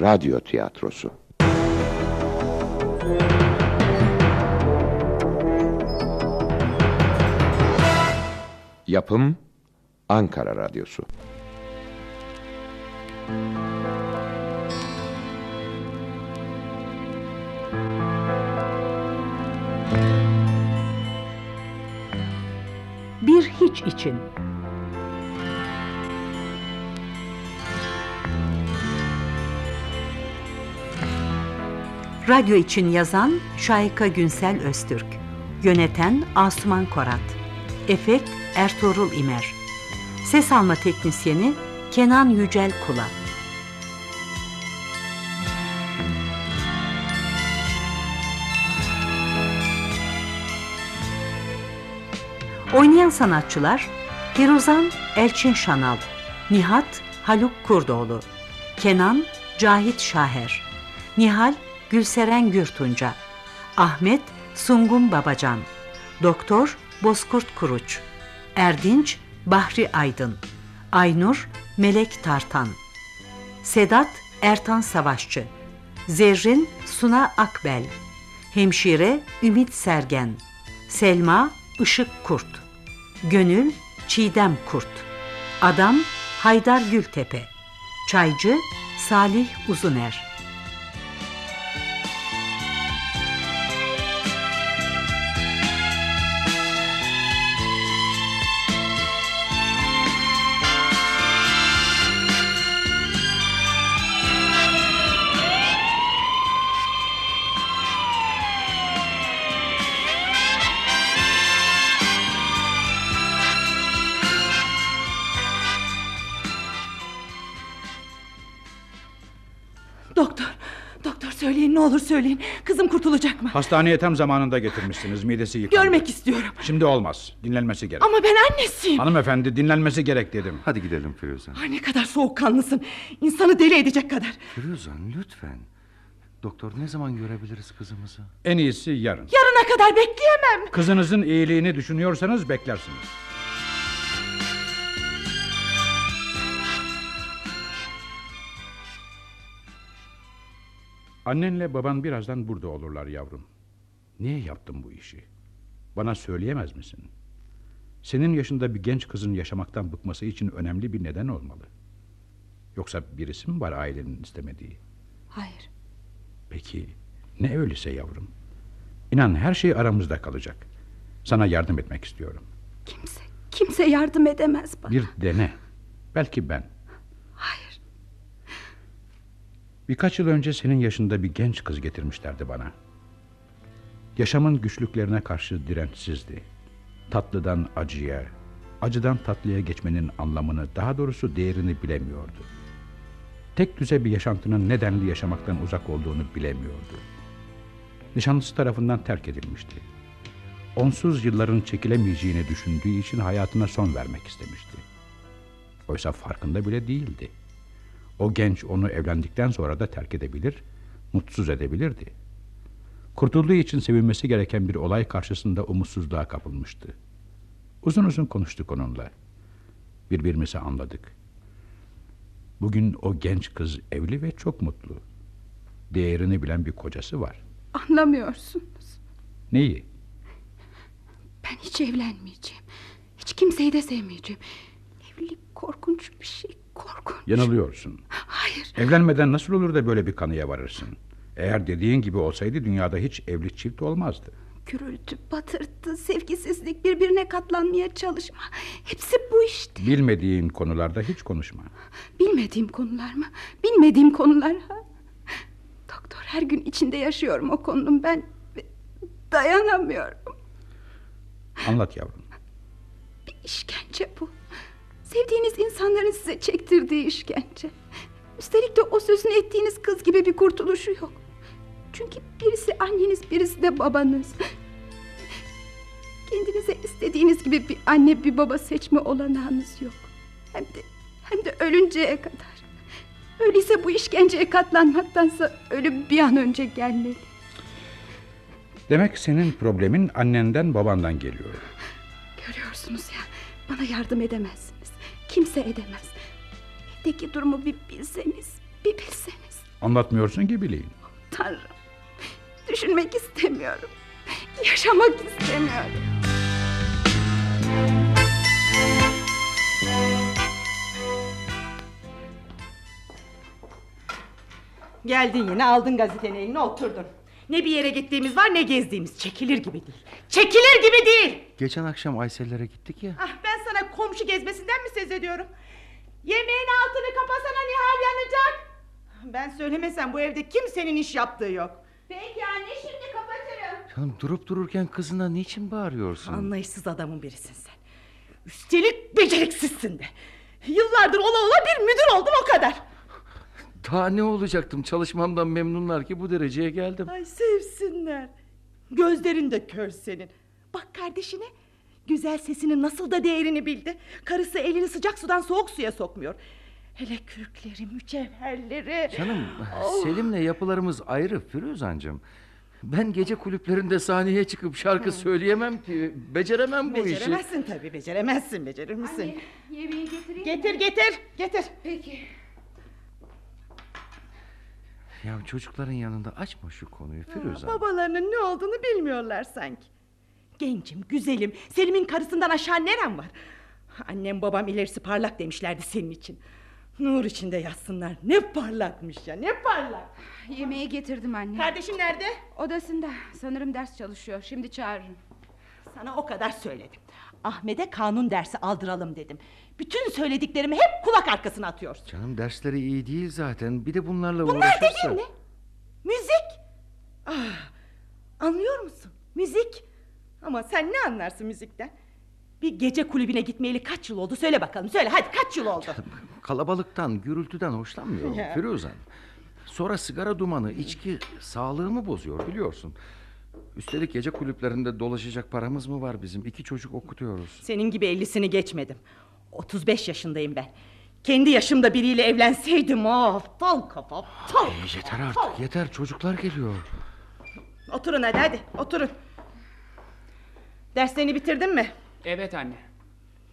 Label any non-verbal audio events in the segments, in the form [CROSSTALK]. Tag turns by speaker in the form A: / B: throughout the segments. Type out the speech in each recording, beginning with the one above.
A: radyo tiyatrosu. Yapım Ankara Radyosu.
B: Bir hiç için. Radyo için yazan Şayka Günsel Öztürk. Yöneten Asuman Korat. Efekt Ertuğrul İmer. Ses alma teknisyeni Kenan Yücel Kula. Oynayan sanatçılar Firuzan Elçin Şanal, Nihat Haluk Kurdoğlu, Kenan Cahit Şaher, Nihal Gülseren Gürtunca, Ahmet Sungun Babacan, Doktor Bozkurt Kuruç, Erdinç Bahri Aydın, Aynur Melek Tartan, Sedat Ertan Savaşçı, Zerrin Suna Akbel, Hemşire Ümit Sergen, Selma Işık Kurt, Gönül Çiğdem Kurt, Adam Haydar Gültepe, Çaycı Salih Uzuner.
C: Olur söyleyin. Kızım kurtulacak mı?
D: Hastaneye tam zamanında getirmişsiniz. Midesi yıkandı.
C: Görmek istiyorum.
D: Şimdi olmaz. Dinlenmesi gerek.
C: Ama ben annesiyim.
D: Hanımefendi dinlenmesi gerek dedim.
E: Hadi gidelim Firuzan.
C: Ay ne kadar soğukkanlısın. İnsanı deli edecek kadar.
E: Firuzan lütfen. Doktor ne zaman görebiliriz kızımızı?
D: En iyisi yarın.
C: Yarına kadar bekleyemem.
D: Kızınızın iyiliğini düşünüyorsanız beklersiniz. Annenle baban birazdan burada olurlar yavrum. Niye yaptın bu işi? Bana söyleyemez misin? Senin yaşında bir genç kızın yaşamaktan bıkması için önemli bir neden olmalı. Yoksa birisi mi var ailenin istemediği?
C: Hayır.
D: Peki ne öyleyse yavrum? İnan her şey aramızda kalacak. Sana yardım etmek istiyorum.
C: Kimse, kimse yardım edemez bana.
D: Bir dene. Belki ben.
C: Hayır.
D: Birkaç yıl önce senin yaşında bir genç kız getirmişlerdi bana. Yaşamın güçlüklerine karşı dirençsizdi. Tatlıdan acıya, acıdan tatlıya geçmenin anlamını, daha doğrusu değerini bilemiyordu. Tek düze bir yaşantının nedenli yaşamaktan uzak olduğunu bilemiyordu. Nişanlısı tarafından terk edilmişti. Onsuz yılların çekilemeyeceğini düşündüğü için hayatına son vermek istemişti. Oysa farkında bile değildi. O genç onu evlendikten sonra da terk edebilir, mutsuz edebilirdi. Kurtulduğu için sevinmesi gereken bir olay karşısında umutsuzluğa kapılmıştı. Uzun uzun konuştuk onunla. Birbirimizi anladık. Bugün o genç kız evli ve çok mutlu. Değerini bilen bir kocası var.
F: Anlamıyorsunuz.
D: Neyi?
F: Ben hiç evlenmeyeceğim. Hiç kimseyi de sevmeyeceğim. Evlilik korkunç bir şey. Korkunç.
D: Yanılıyorsun.
F: Hayır.
D: Evlenmeden nasıl olur da böyle bir kanıya varırsın? Eğer dediğin gibi olsaydı dünyada hiç evli çift olmazdı.
F: Gürültü, patırtı, sevgisizlik, birbirine katlanmaya çalışma. Hepsi bu işte.
D: Bilmediğin konularda hiç konuşma.
F: Bilmediğim konular mı? Bilmediğim konular ha? Doktor her gün içinde yaşıyorum o konunun ben. Dayanamıyorum.
D: Anlat yavrum.
F: Bir işkence bu. Sevdiğiniz insanların size çektirdiği işkence. Üstelik de o sözünü ettiğiniz kız gibi bir kurtuluşu yok. Çünkü birisi anneniz, birisi de babanız. Kendinize istediğiniz gibi bir anne, bir baba seçme olanağınız yok. Hem de hem de ölünceye kadar. Öyleyse bu işkenceye katlanmaktansa ölüm bir an önce gelmeli.
D: Demek senin problemin annenden babandan geliyor.
F: Görüyorsunuz ya bana yardım edemezsiniz. Kimse edemez. Evdeki durumu bir bilseniz, bir bilseniz.
D: Anlatmıyorsun ki bileyim.
F: Tanrım. Düşünmek istemiyorum. Yaşamak istemiyorum.
C: Geldin yine aldın gazetenin eline oturdun. Ne bir yere gittiğimiz var ne gezdiğimiz. Çekilir gibi değil. Çekilir gibi değil.
E: Geçen akşam Aysel'lere gittik ya.
C: Ah ben komşu gezmesinden mi söz ediyorum? Yemeğin altını kapasana Nihal yanacak. Ben söylemesem bu evde kimsenin iş yaptığı yok.
F: Peki anne şimdi kapatırım.
E: Canım durup dururken kızına niçin bağırıyorsun?
C: Anlayışsız adamın birisin sen. Üstelik beceriksizsin de. Yıllardır ola ola bir müdür oldum o kadar.
E: Daha ne olacaktım? Çalışmamdan memnunlar ki bu dereceye geldim.
C: Ay sevsinler. Gözlerin de kör senin. Bak kardeşine. Güzel sesinin nasıl da değerini bildi. Karısı elini sıcak sudan soğuk suya sokmuyor. Hele kürkleri, mücevherleri.
E: Canım Selim'le yapılarımız ayrı Firuzancığım. Ben gece kulüplerinde sahneye çıkıp şarkı söyleyemem ki. Beceremem bu işi.
C: Beceremezsin tabii, beceremezsin. Becerir misin?
F: Yemeği getireyim
C: Getir, getir, getir.
F: Peki.
E: Ya çocukların yanında açma şu konuyu Firuze.
C: Babalarının ne olduğunu bilmiyorlar sanki. Gencim, güzelim. Selim'in karısından aşağı nerem var? Annem babam ilerisi parlak demişlerdi senin için. Nur içinde yatsınlar. Ne parlakmış ya, ne parlak.
F: Yemeği getirdim anne.
C: Kardeşin nerede?
F: Odasında. Sanırım ders çalışıyor. Şimdi çağırırım.
C: Sana o kadar söyledim. Ahmet'e kanun dersi aldıralım dedim. Bütün söylediklerimi hep kulak arkasına atıyorsun.
E: Canım dersleri iyi değil zaten. Bir de bunlarla
C: Bunlar
E: uğraşırsa.
C: dediğin ne? Müzik. Ah, anlıyor musun? Müzik. Ama sen ne anlarsın müzikten? Bir gece kulübüne gitmeyeli kaç yıl oldu? Söyle bakalım söyle hadi kaç yıl oldu?
E: Kalabalıktan, gürültüden hoşlanmıyorum
C: Ya.
E: Firuzan. Sonra sigara dumanı, içki sağlığımı bozuyor biliyorsun. Üstelik gece kulüplerinde dolaşacak paramız mı var bizim? İki çocuk okutuyoruz.
C: Senin gibi ellisini geçmedim. 35 yaşındayım ben. Kendi yaşımda biriyle evlenseydim of tal kafa tal.
E: E, yeter artık yeter çocuklar geliyor.
C: Oturun hadi hadi oturun. Derslerini bitirdin mi?
G: Evet anne.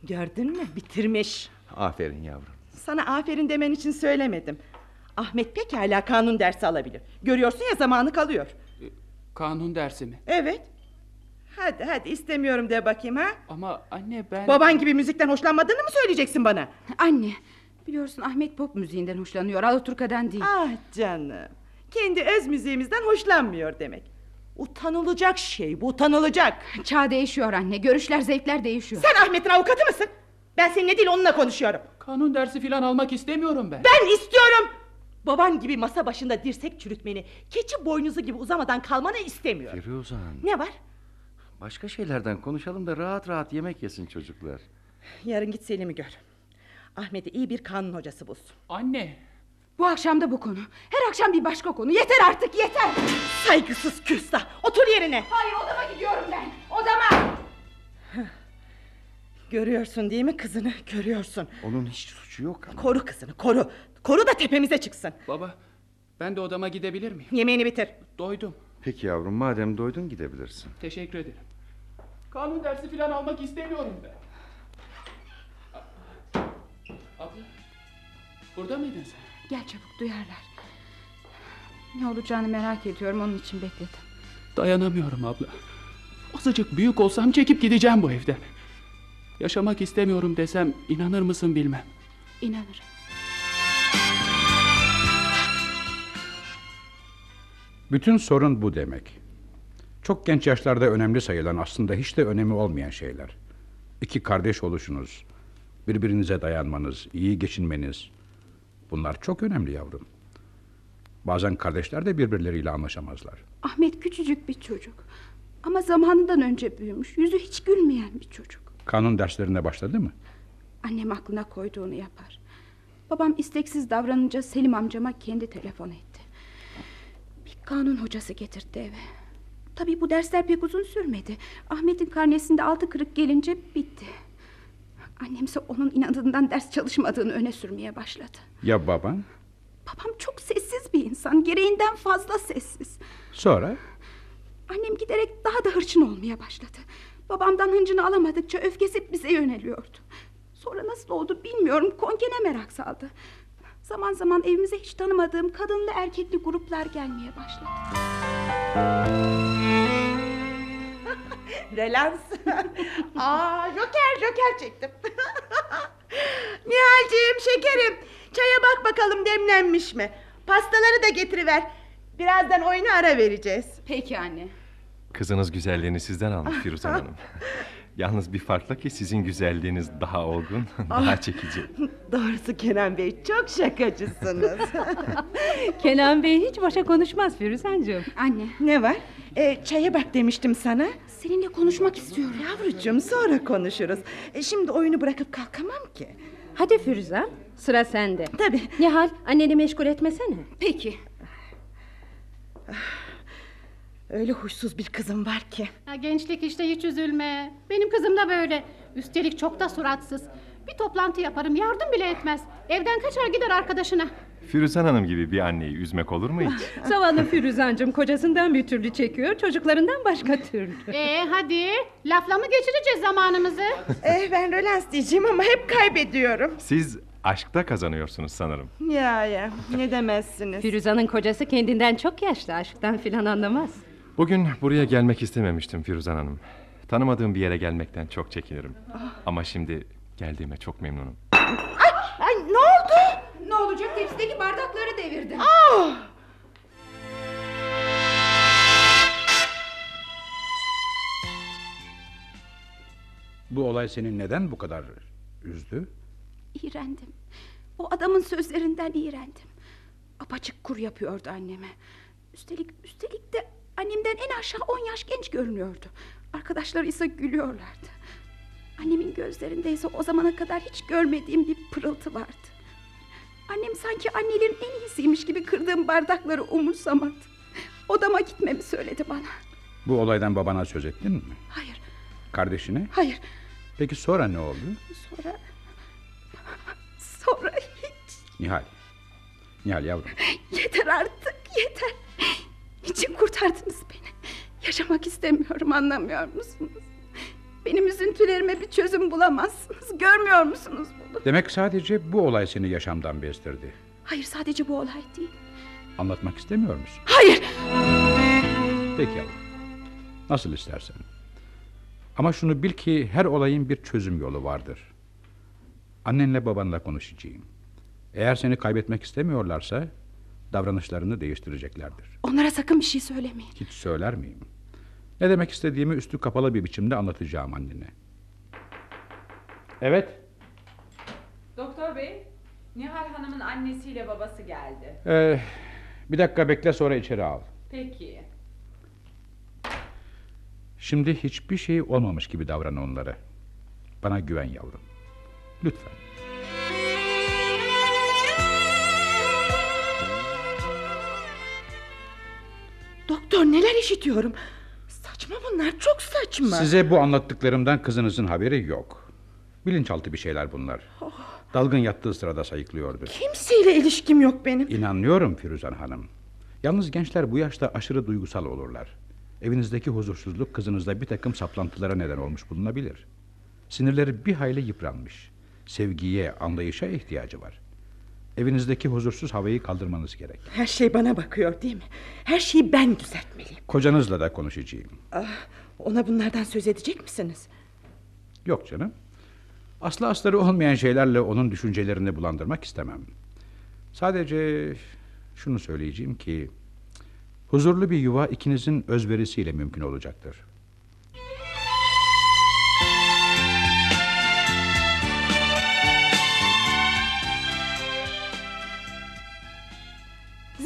C: Gördün mü bitirmiş.
E: Aferin yavrum.
C: Sana aferin demen için söylemedim. Ahmet pekala kanun dersi alabilir. Görüyorsun ya zamanı kalıyor.
G: Kanun dersi mi?
C: Evet. Hadi hadi istemiyorum de bakayım ha.
G: Ama anne ben...
C: Baban gibi müzikten hoşlanmadığını mı söyleyeceksin bana?
F: Anne. Biliyorsun Ahmet pop müziğinden hoşlanıyor. Alaturka'dan değil.
C: Ah canım. Kendi öz müziğimizden hoşlanmıyor demek. Utanılacak şey bu utanılacak.
F: Çağ değişiyor anne. Görüşler, zevkler değişiyor.
C: Sen Ahmet'in avukatı mısın? Ben seninle değil onunla konuşuyorum.
G: Kanun dersi falan almak istemiyorum ben.
C: Ben istiyorum. Baban gibi masa başında dirsek çürütmeni, keçi boynuzu gibi uzamadan kalmanı istemiyorum.
E: Firuzan.
C: Ne var?
E: Başka şeylerden konuşalım da rahat rahat yemek yesin çocuklar.
C: Yarın git Selim'i gör. Ahmet'e iyi bir kanun hocası bulsun.
G: Anne.
F: Bu akşam da bu konu. Her akşam bir başka konu. Yeter artık yeter.
C: Saygısız küstah. Otur yerine.
F: Hayır odama gidiyorum ben. Odama.
C: Görüyorsun değil mi kızını? Görüyorsun.
E: Onun hiç suçu yok ama.
C: Koru kızını koru. Koru da tepemize çıksın.
G: Baba ben de odama gidebilir miyim?
C: Yemeğini bitir.
G: Doydum.
E: Peki yavrum madem doydun gidebilirsin.
G: Teşekkür ederim. Kanun dersi falan almak istemiyorum ben. Abla. Burada mıydın sen?
F: Gel çabuk duyarlar. Ne olacağını merak ediyorum onun için bekledim.
G: Dayanamıyorum abla. Azıcık büyük olsam çekip gideceğim bu evden. Yaşamak istemiyorum desem inanır mısın bilmem.
F: İnanırım.
D: Bütün sorun bu demek. Çok genç yaşlarda önemli sayılan aslında hiç de önemi olmayan şeyler. İki kardeş oluşunuz, birbirinize dayanmanız, iyi geçinmeniz. Bunlar çok önemli yavrum. Bazen kardeşler de birbirleriyle anlaşamazlar.
F: Ahmet küçücük bir çocuk. Ama zamanından önce büyümüş. Yüzü hiç gülmeyen bir çocuk.
D: Kanun derslerine başladı mı?
F: Annem aklına koyduğunu yapar. Babam isteksiz davranınca Selim amcama kendi telefon etti. Bir kanun hocası getirdi eve. Tabii bu dersler pek uzun sürmedi. Ahmet'in karnesinde altı kırık gelince bitti. Annemse onun inadından ders çalışmadığını öne sürmeye başladı.
D: Ya baban?
F: Babam çok sessiz bir insan. Gereğinden fazla sessiz.
D: Sonra?
F: Annem giderek daha da hırçın olmaya başladı. Babamdan hıncını alamadıkça öfkesi bize yöneliyordu. Sonra nasıl oldu bilmiyorum. Konkene merak saldı. Zaman zaman evimize hiç tanımadığım kadınlı erkekli gruplar gelmeye başladı. [LAUGHS]
C: Relans. [LAUGHS] Aa, joker joker çektim. [LAUGHS] Nihal'cim şekerim. Çaya bak bakalım demlenmiş mi? Pastaları da getiriver. Birazdan oyuna ara vereceğiz.
F: Peki anne.
H: Kızınız güzelliğini sizden almış Firuzan Hanım. [LAUGHS] Yalnız bir farkla ki sizin güzelliğiniz daha olgun, daha çekici. [LAUGHS]
C: Doğrusu Kenan Bey çok şakacısınız.
I: Kenan Bey hiç boşa konuşmaz Firuzan'cığım.
F: Anne,
C: ne var? Ee, çaya bak demiştim sana.
F: Seninle konuşmak istiyorum.
C: Yavrucuğum sonra konuşuruz. E, şimdi oyunu bırakıp kalkamam ki.
I: Hadi Firuzan sıra sende.
C: Tabii.
I: Nihal anneni meşgul etmesene.
F: Peki.
C: Öyle huysuz bir kızım var ki.
J: Ya gençlik işte hiç üzülme. Benim kızım da böyle. Üstelik çok da suratsız. Bir toplantı yaparım yardım bile etmez. Evden kaçar gider arkadaşına.
H: Firuzan Hanım gibi bir anneyi üzmek olur mu hiç? [LAUGHS]
I: Zavallı Firuzan'cığım kocasından bir türlü çekiyor çocuklarından başka türlü.
J: Ee hadi lafla mı geçireceğiz zamanımızı? [LAUGHS]
C: Eh, ben Rölans diyeceğim ama hep kaybediyorum.
H: Siz aşkta kazanıyorsunuz sanırım.
C: Ya ya ne demezsiniz.
I: Firuzan'ın kocası kendinden çok yaşlı aşktan filan anlamaz.
H: Bugün buraya gelmek istememiştim Firuzan Hanım. Tanımadığım bir yere gelmekten çok çekinirim. Ama şimdi geldiğime çok memnunum.
C: Ay ne oldu?
F: Ne olacak tepsideki bardakları devirdim.
D: Bu olay seni neden bu kadar üzdü?
F: İğrendim. O adamın sözlerinden iğrendim. Apaçık kur yapıyordu anneme. Üstelik üstelik de annemden en aşağı on yaş genç görünüyordu. Arkadaşları ise gülüyorlardı. Annemin gözlerinde ise o zamana kadar hiç görmediğim bir pırıltı vardı. Sanki annelerin en iyisiymiş gibi kırdığım bardakları umursamadı. Odama gitmemi söyledi bana.
D: Bu olaydan babana söz ettin mi?
F: Hayır,
D: Kardeşine?
F: hayır.
D: Peki sonra ne oldu?
F: Sonra... Sonra hiç...
D: Nihal. Nihal yavrum.
F: Yeter artık yeter. Niçin kurtardınız beni? Yaşamak istemiyorum anlamıyor musunuz? Benim üzüntülerime bir çözüm bulamazsınız. Görmüyor musunuz bunu?
D: Demek sadece bu olay seni yaşamdan bezdirdi.
F: Hayır sadece bu olay değil.
D: Anlatmak istemiyor musun?
F: Hayır.
D: Peki yavrum. Nasıl istersen. Ama şunu bil ki her olayın bir çözüm yolu vardır. Annenle babanla konuşacağım. Eğer seni kaybetmek istemiyorlarsa davranışlarını değiştireceklerdir.
F: Onlara sakın bir şey söylemeyin.
D: Hiç söyler miyim? Ne demek istediğimi üstü kapalı bir biçimde anlatacağım annene. Evet.
K: Doktor bey, Nihal Hanım'ın annesiyle babası geldi.
D: Ee, bir dakika bekle sonra içeri al.
K: Peki.
D: Şimdi hiçbir şey olmamış gibi davran onlara. Bana güven yavrum. Lütfen.
C: Doktor neler işitiyorum. Saçma bunlar çok saçma.
D: Size bu anlattıklarımdan kızınızın haberi yok. Bilinçaltı bir şeyler bunlar. Dalgın yattığı sırada sayıklıyordu.
C: Kimseyle ilişkim yok benim.
D: İnanıyorum Firuzan Hanım. Yalnız gençler bu yaşta aşırı duygusal olurlar. Evinizdeki huzursuzluk kızınızda bir takım saplantılara neden olmuş bulunabilir. Sinirleri bir hayli yıpranmış. Sevgiye, anlayışa ihtiyacı var. Evinizdeki huzursuz havayı kaldırmanız gerek.
C: Her şey bana bakıyor değil mi? Her şeyi ben düzeltmeliyim.
D: Kocanızla da konuşacağım.
C: Ah, ona bunlardan söz edecek misiniz?
D: Yok canım. Aslı astarı olmayan şeylerle onun düşüncelerini bulandırmak istemem. Sadece şunu söyleyeceğim ki... ...huzurlu bir yuva ikinizin özverisiyle mümkün olacaktır.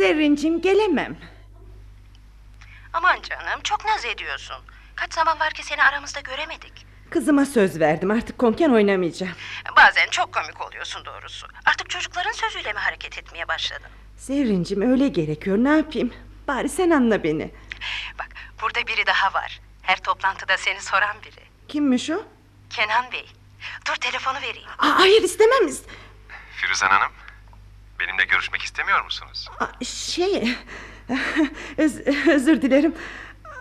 C: Zerrincim gelemem.
L: Aman canım çok naz ediyorsun. Kaç zaman var ki seni aramızda göremedik.
C: Kızıma söz verdim artık konken oynamayacağım.
L: Bazen çok komik oluyorsun doğrusu. Artık çocukların sözüyle mi hareket etmeye başladın?
C: Zerrincim öyle gerekiyor ne yapayım? Bari sen anla beni.
L: Bak burada biri daha var. Her toplantıda seni soran biri.
C: Kimmiş o?
L: Kenan Bey. Dur telefonu vereyim.
C: Aa, hayır istemem. is-
H: Firuzan Hanım, benimle görüşmek istemiyor musunuz?
C: Aa, şey... [LAUGHS] Öz- özür dilerim.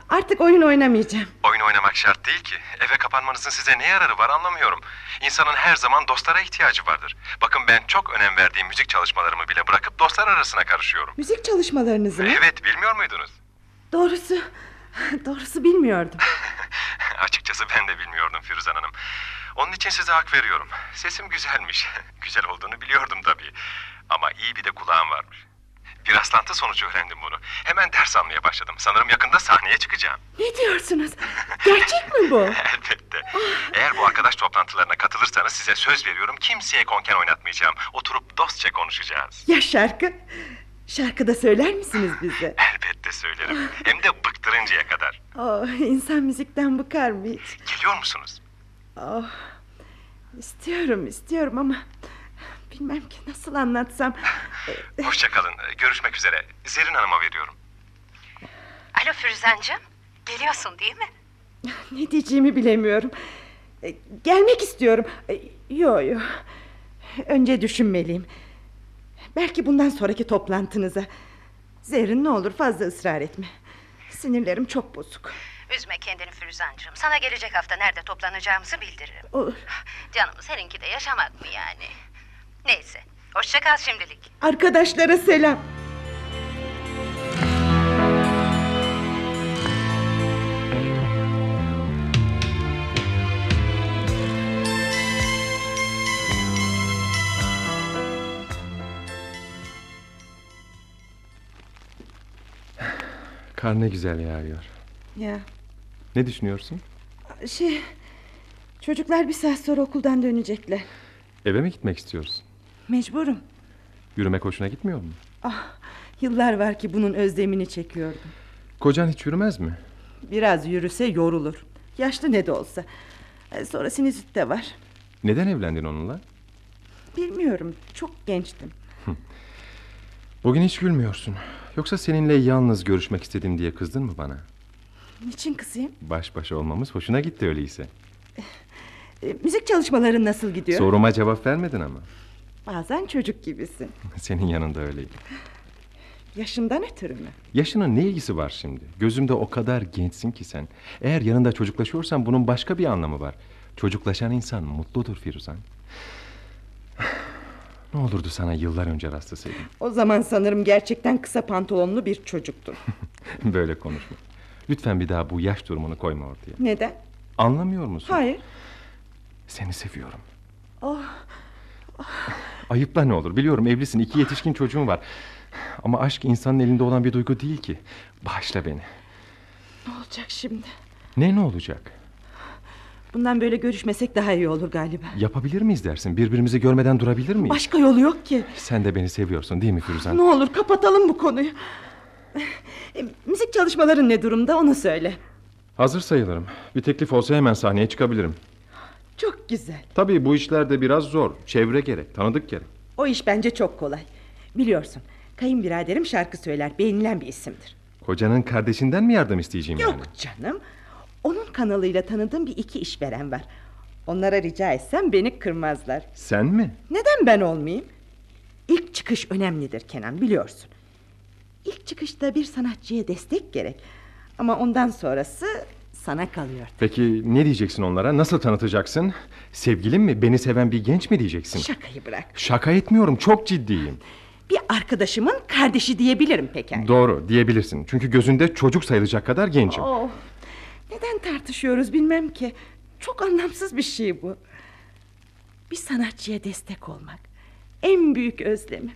C: Artık oyun oynamayacağım.
M: Oyun oynamak şart değil ki. Eve kapanmanızın size ne yararı var anlamıyorum. İnsanın her zaman dostlara ihtiyacı vardır. Bakın ben çok önem verdiğim müzik çalışmalarımı bile bırakıp dostlar arasına karışıyorum.
C: Müzik çalışmalarınızı mı?
M: Evet bilmiyor muydunuz?
C: Doğrusu, doğrusu bilmiyordum. [LAUGHS]
M: Açıkçası ben de bilmiyordum Firuzan Hanım. Onun için size hak veriyorum. Sesim güzelmiş. [LAUGHS] Güzel olduğunu biliyordum tabii. Ama iyi bir de kulağım varmış. Bir rastlantı sonucu öğrendim bunu. Hemen ders almaya başladım. Sanırım yakında sahneye çıkacağım.
C: Ne diyorsunuz? Gerçek mi bu? [LAUGHS]
M: Elbette. Eğer bu arkadaş toplantılarına katılırsanız size söz veriyorum kimseye konken oynatmayacağım. Oturup dostça konuşacağız.
C: Ya şarkı? Şarkı da söyler misiniz bize? [LAUGHS]
M: Elbette söylerim. Hem de bıktırıncaya kadar.
C: Oh, insan müzikten bıkar mı hiç?
M: Geliyor musunuz?
C: Oh, istiyorum, istiyorum ama... Bilmem ki nasıl anlatsam. [LAUGHS]
M: Hoşçakalın. Görüşmek üzere. Zerrin Hanım'a veriyorum.
L: Alo Firuzancığım. Geliyorsun değil mi? [LAUGHS]
C: Ne diyeceğimi bilemiyorum. E, Gelmek istiyorum. E, Yo yo. Önce düşünmeliyim. Belki bundan sonraki toplantınıza. Zerrin ne olur fazla ısrar etme. Sinirlerim çok bozuk.
L: Üzme kendini Firuzancığım. Sana gelecek hafta nerede toplanacağımızı bildiririm.
C: Olur.
L: Canım seninki de yaşamak mı yani? Neyse. Hoşça kal şimdilik.
C: Arkadaşlara selam.
M: Kar ne güzel yağıyor.
C: Ya
M: Ne düşünüyorsun?
C: şey... Çocuklar bir saat sonra okuldan dönecekler.
M: Eve mi gitmek istiyorsun?
C: Mecburum.
M: Yürümek hoşuna gitmiyor mu?
C: Ah, yıllar var ki bunun özlemini çekiyordum.
M: Kocan hiç yürümez mi?
C: Biraz yürüse yorulur. Yaşlı ne de olsa. E, Sonra sinüzit de var.
M: Neden evlendin onunla?
C: Bilmiyorum. Çok gençtim.
M: Bugün hiç gülmüyorsun. Yoksa seninle yalnız görüşmek istedim diye kızdın mı bana?
C: Niçin kızayım?
M: Baş başa olmamız hoşuna gitti öyleyse.
C: E, müzik çalışmaların nasıl gidiyor?
M: Soruma cevap vermedin ama.
C: Bazen çocuk gibisin. [LAUGHS]
M: Senin yanında öyleydi.
C: Yaşından ötürü mü?
M: Yaşının ne ilgisi var şimdi? Gözümde o kadar gençsin ki sen. Eğer yanında çocuklaşıyorsan bunun başka bir anlamı var. Çocuklaşan insan mutludur Firuzan. [SIGHS] Ne olurdu sana yıllar önce rastlasaydım.
C: O zaman sanırım gerçekten kısa pantolonlu bir çocuktun. [LAUGHS]
M: Böyle konuşma. Lütfen bir daha bu yaş durumunu koyma ortaya.
C: Neden?
M: Anlamıyor musun?
C: Hayır.
M: Seni seviyorum.
C: Oh,
M: Ayıpla ne olur biliyorum evlisin iki yetişkin çocuğun var. Ama aşk insanın elinde olan bir duygu değil ki. Bağışla beni.
C: ne olacak şimdi?
M: Ne ne olacak?
C: Bundan böyle görüşmesek daha iyi olur galiba.
M: Yapabilir miyiz dersin? Birbirimizi görmeden durabilir miyiz?
C: Başka yolu yok ki.
M: Sen de beni seviyorsun değil mi Firuzan?
C: Ne olur kapatalım bu konuyu. E, müzik çalışmaların ne durumda onu söyle.
M: Hazır sayılırım. Bir teklif olsa hemen sahneye çıkabilirim.
C: Çok güzel.
M: Tabii bu işler de biraz zor. Çevre gerek, tanıdık gerek.
C: O iş bence çok kolay. Biliyorsun kayınbiraderim şarkı söyler beğenilen bir isimdir.
M: Kocanın kardeşinden mi yardım isteyeceğim
C: Yok
M: yani?
C: canım. Onun kanalıyla tanıdığım bir iki işveren var. Onlara rica etsem beni kırmazlar.
M: Sen mi?
C: Neden ben olmayayım? İlk çıkış önemlidir Kenan biliyorsun. İlk çıkışta bir sanatçıya destek gerek. Ama ondan sonrası sana kalıyor.
M: Peki ne diyeceksin onlara? Nasıl tanıtacaksın? Sevgilim mi? Beni seven bir genç mi diyeceksin?
C: Şakayı bırak.
M: Şaka etmiyorum. Çok ciddiyim.
C: Bir arkadaşımın kardeşi diyebilirim pekala.
M: Doğru diyebilirsin. Çünkü gözünde çocuk sayılacak kadar gencim.
C: Oh, neden tartışıyoruz bilmem ki. Çok anlamsız bir şey bu. Bir sanatçıya destek olmak. En büyük özlemim.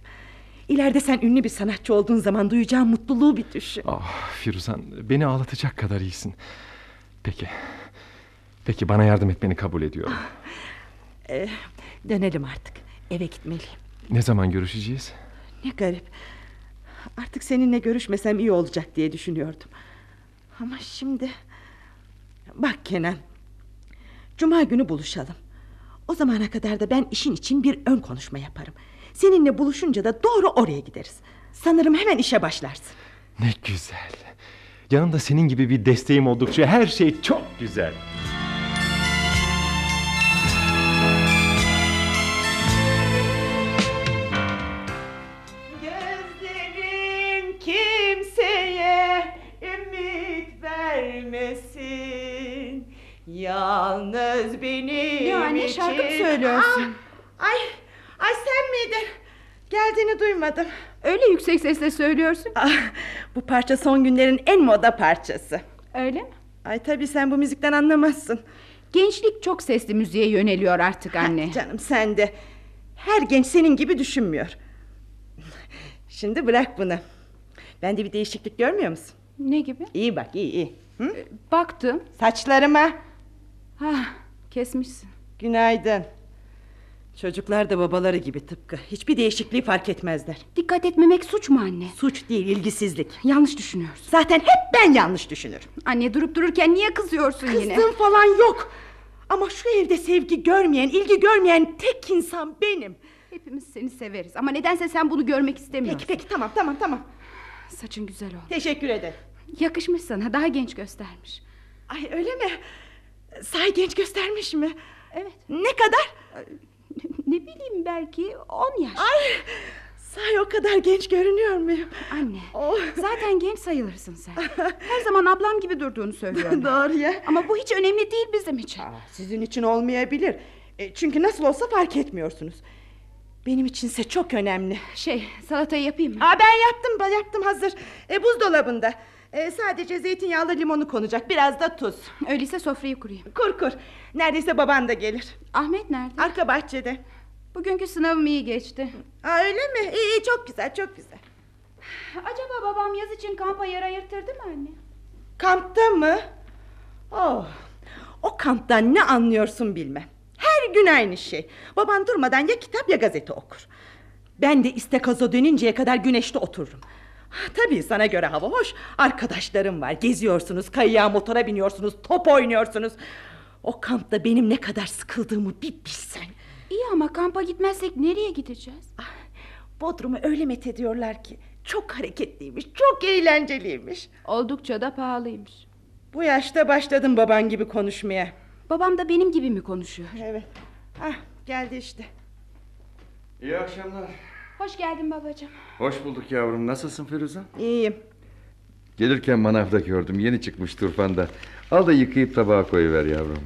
C: İleride sen ünlü bir sanatçı olduğun zaman duyacağın mutluluğu bir düşün.
M: Ah Firuzan beni ağlatacak kadar iyisin. Peki. Peki bana yardım etmeni kabul ediyorum.
C: Ee, dönelim artık. Eve gitmeliyim.
M: Ne zaman görüşeceğiz?
C: Ne garip. Artık seninle görüşmesem iyi olacak diye düşünüyordum. Ama şimdi... Bak Kenan. Cuma günü buluşalım. O zamana kadar da ben işin için bir ön konuşma yaparım. Seninle buluşunca da doğru oraya gideriz. Sanırım hemen işe başlarsın.
M: Ne güzel. Yanımda senin gibi bir desteğim oldukça her şey çok güzel.
C: Gözlerim kimseye ümit vermez. bilmesin. Yalnız benim
F: Ne anne,
C: için.
F: şarkı mı söylüyorsun?
C: Ah, ay, ay sen miydin? Geldiğini duymadım.
F: Öyle yüksek sesle söylüyorsun.
C: Ah, bu parça son günlerin en moda parçası.
F: Öyle mi?
C: Ay tabii sen bu müzikten anlamazsın.
F: Gençlik çok sesli müziğe yöneliyor artık anne.
C: Canım sen de. Her genç senin gibi düşünmüyor. Şimdi bırak bunu. Bende bir değişiklik görmüyor musun?
F: Ne gibi?
C: İyi bak iyi iyi. Hı?
F: Baktım.
C: Saçlarıma.
F: Ah, kesmişsin.
C: Günaydın. Çocuklar da babaları gibi tıpkı. Hiçbir değişikliği fark etmezler.
F: Dikkat etmemek suç mu anne?
C: Suç değil ilgisizlik.
F: Yanlış düşünüyorsun.
C: Zaten hep ben yanlış düşünürüm.
F: Anne durup dururken niye kızıyorsun yine?
C: Kızdığım falan yok. Ama şu evde sevgi görmeyen, ilgi görmeyen tek insan benim.
F: Hepimiz seni severiz ama nedense sen bunu görmek istemiyorsun.
C: Peki peki tamam tamam tamam.
F: Saçın güzel oldu.
C: Teşekkür ederim.
F: Yakışmış sana daha genç göstermiş.
C: Ay öyle mi? Sahi genç göstermiş mi?
F: Evet.
C: Ne kadar? [LAUGHS]
F: Ne bileyim belki 10 yaş.
C: Ay sahi o kadar genç görünüyor muyum?
F: Anne
C: Oh.
F: zaten genç sayılırsın sen. [LAUGHS] Her zaman ablam gibi durduğunu söylüyorum.
C: Doğru ya.
F: Ama bu hiç önemli değil bizim için.
C: Aa, sizin için olmayabilir. E, çünkü nasıl olsa fark etmiyorsunuz. Benim içinse çok önemli.
F: Şey salatayı yapayım mı?
C: Aa, ben yaptım ben yaptım hazır. E, buzdolabında. E, sadece zeytinyağlı limonu konacak. Biraz da tuz.
F: Öyleyse sofrayı kurayım.
C: Kur kur. Neredeyse baban da gelir.
F: Ahmet nerede?
C: Arka bahçede.
F: Bugünkü sınavım iyi geçti.
C: Aa, öyle mi? İyi, iyi çok güzel çok güzel.
F: Acaba babam yaz için kampa yer ayırtırdı mı anne?
C: Kampta mı? Oh, o kamptan ne anlıyorsun bilmem. Her gün aynı şey. Baban durmadan ya kitap ya gazete okur. Ben de istekazo dönünceye kadar güneşte otururum. Tabii sana göre hava hoş. Arkadaşlarım var. Geziyorsunuz, kayığa motora biniyorsunuz, top oynuyorsunuz. O kampta benim ne kadar sıkıldığımı bir bilsen.
F: İyi ama kampa gitmezsek nereye gideceğiz?
C: Bodrum'u öyle methediyorlar ki. Çok hareketliymiş, çok eğlenceliymiş.
F: Oldukça da pahalıymış.
C: Bu yaşta başladım baban gibi konuşmaya.
F: Babam da benim gibi mi konuşuyor?
C: Evet. Ah geldi işte.
E: İyi akşamlar.
F: Hoş geldin babacığım.
E: Hoş bulduk yavrum. Nasılsın Firuze?
C: İyiyim.
E: Gelirken manavda gördüm. Yeni çıkmış turfanda. Al da yıkayıp tabağa koyuver yavrum.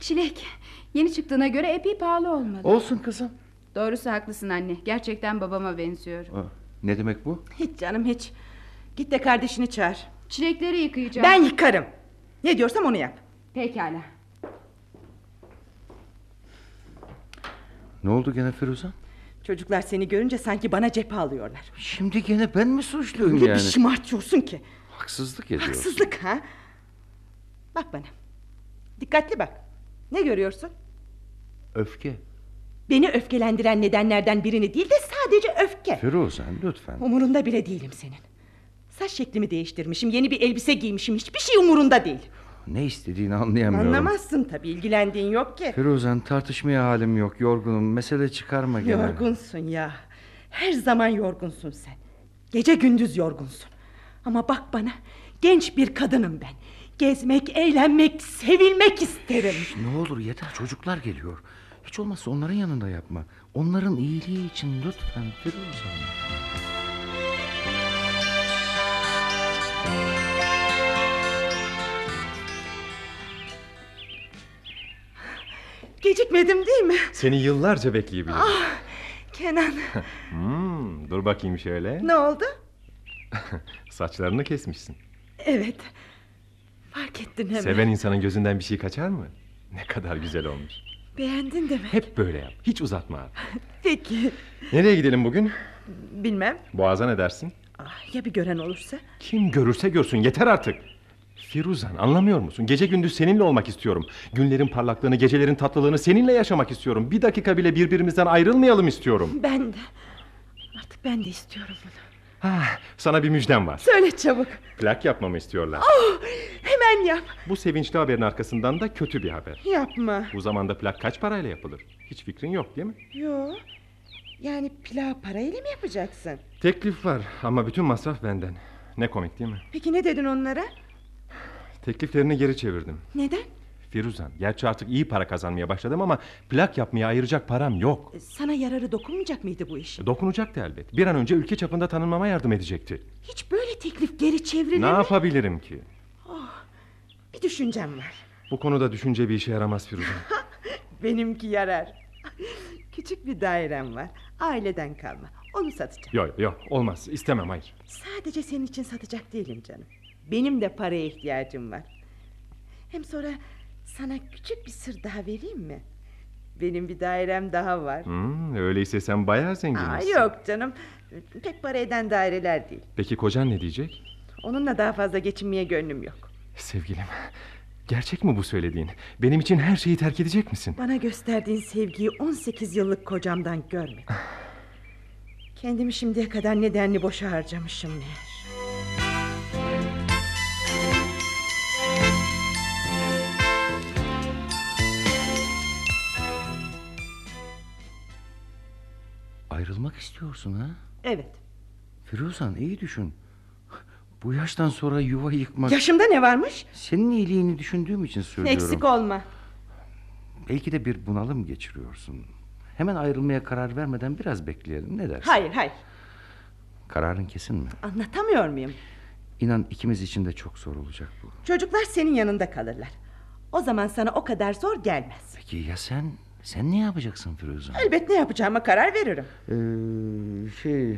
F: Çilek. Yeni çıktığına göre epey pahalı olmalı.
E: Olsun kızım.
F: Doğrusu haklısın anne. Gerçekten babama benziyor.
E: Aa, ne demek bu?
C: Hiç canım hiç. Git de kardeşini çağır.
F: Çilekleri yıkayacağım.
C: Ben yıkarım. Ne diyorsam onu yap.
F: Pekala.
E: Ne oldu gene Firuze?
C: Çocuklar seni görünce sanki bana cephe alıyorlar.
E: Şimdi gene ben mi suçluyum
C: Öyle
E: yani?
C: bir şımartıyorsun ki.
E: Haksızlık ediyorsun.
C: Haksızlık ha? Bak bana. Dikkatli bak. Ne görüyorsun?
E: Öfke.
C: Beni öfkelendiren nedenlerden birini değil de sadece öfke.
E: Firuze lütfen.
C: Umurunda bile değilim senin. Saç şeklimi değiştirmişim, yeni bir elbise giymişim. Hiçbir şey umurunda değil.
E: Ne istediğini anlayamıyorum.
C: Anlamazsın tabii, ilgilendiğin yok ki.
E: Firuzen tartışmaya halim yok. Yorgunum. Mesele çıkarma gene.
C: Yorgunsun ya. Her zaman yorgunsun sen. Gece gündüz yorgunsun. Ama bak bana, genç bir kadınım ben. Gezmek, eğlenmek, sevilmek isterim.
E: Ne olur yeter çocuklar geliyor. Hiç olmazsa onların yanında yapma. Onların iyiliği için lütfen Firuze.
C: Gecikmedim değil mi?
M: Seni yıllarca bekleyebilirim.
C: Ah, Kenan, [LAUGHS]
M: Hmm, dur bakayım şöyle.
C: ne oldu? [LAUGHS]
M: Saçlarını kesmişsin.
C: Evet, fark ettin hemen.
M: Seven insanın gözünden bir şey kaçar mı? Ne kadar güzel olmuş.
C: Beğendin demek.
M: Hep böyle yap. Hiç uzatma abi. [LAUGHS]
C: Peki,
M: Nereye gidelim bugün?
C: bilmem.
M: Boğaz'a ne dersin?
C: Ah, ya bir gören olursa?
M: Kim görürse görsün yeter artık. Firuzan anlamıyor musun? Gece gündüz seninle olmak istiyorum. Günlerin parlaklığını, gecelerin tatlılığını seninle yaşamak istiyorum. Bir dakika bile birbirimizden ayrılmayalım istiyorum.
C: Ben de. Artık ben de istiyorum bunu.
M: Ah, sana bir müjdem var.
C: Söyle çabuk.
M: Plak yapmamı istiyorlar.
C: Oh, hemen yap.
M: Bu sevinçli haberin arkasından da kötü bir haber.
C: Yapma.
M: Bu zamanda plak kaç parayla yapılır? Hiç fikrin yok değil mi?
C: Yo. Yani pilav parayla mı yapacaksın?
M: Teklif var ama bütün masraf benden. Ne komik değil mi?
C: Peki ne dedin onlara?
M: Tekliflerini geri çevirdim.
C: Neden?
M: Firuzan, gerçi artık iyi para kazanmaya başladım ama plak yapmaya ayıracak param yok.
C: Sana yararı dokunmayacak mıydı bu işin?
M: Dokunacaktı elbet. Bir an önce ülke çapında tanınmama yardım edecekti.
C: Hiç böyle teklif geri çevrilir
M: Ne
C: mi?
M: yapabilirim ki?
C: Oh, Bir düşüncem var.
M: Bu konuda düşünce bir işe yaramaz Firuzan. [LAUGHS]
C: Benimki yarar. Küçük bir dairem var. Aileden kalma. Onu satacağım.
M: Yok yok olmaz istemem hayır.
C: Sadece senin için satacak değilim canım. Benim de paraya ihtiyacım var. Hem sonra sana küçük bir sır daha vereyim mi? Benim bir dairem daha var.
M: Hmm, öyleyse sen bayağı
C: Aa,
M: zenginsin.
C: yok canım. Pek para eden daireler değil.
M: Peki kocan ne diyecek?
C: Onunla daha fazla geçinmeye gönlüm yok.
M: Sevgilim gerçek mi bu söylediğin? Benim için her şeyi terk edecek misin?
C: Bana gösterdiğin sevgiyi 18 yıllık kocamdan görmedim. Kendimi şimdiye kadar nedenli boşa harcamışım meğer.
E: Ayrılmak istiyorsun ha?
C: Evet.
E: Firuzan iyi düşün. Bu yaştan sonra yuva yıkmak...
C: Yaşımda ne varmış?
E: Senin iyiliğini düşündüğüm için söylüyorum.
C: Eksik olma.
E: Belki de bir bunalım geçiriyorsun. Hemen ayrılmaya karar vermeden biraz bekleyelim. Ne dersin?
C: Hayır hayır.
E: Kararın kesin mi?
C: Anlatamıyor muyum?
E: İnan ikimiz için de çok zor olacak bu.
C: Çocuklar senin yanında kalırlar. O zaman sana o kadar zor gelmez.
E: Peki ya sen? Sen ne yapacaksın Firuzan?
C: Elbet ne yapacağıma karar veririm.
E: Ee, şey... e,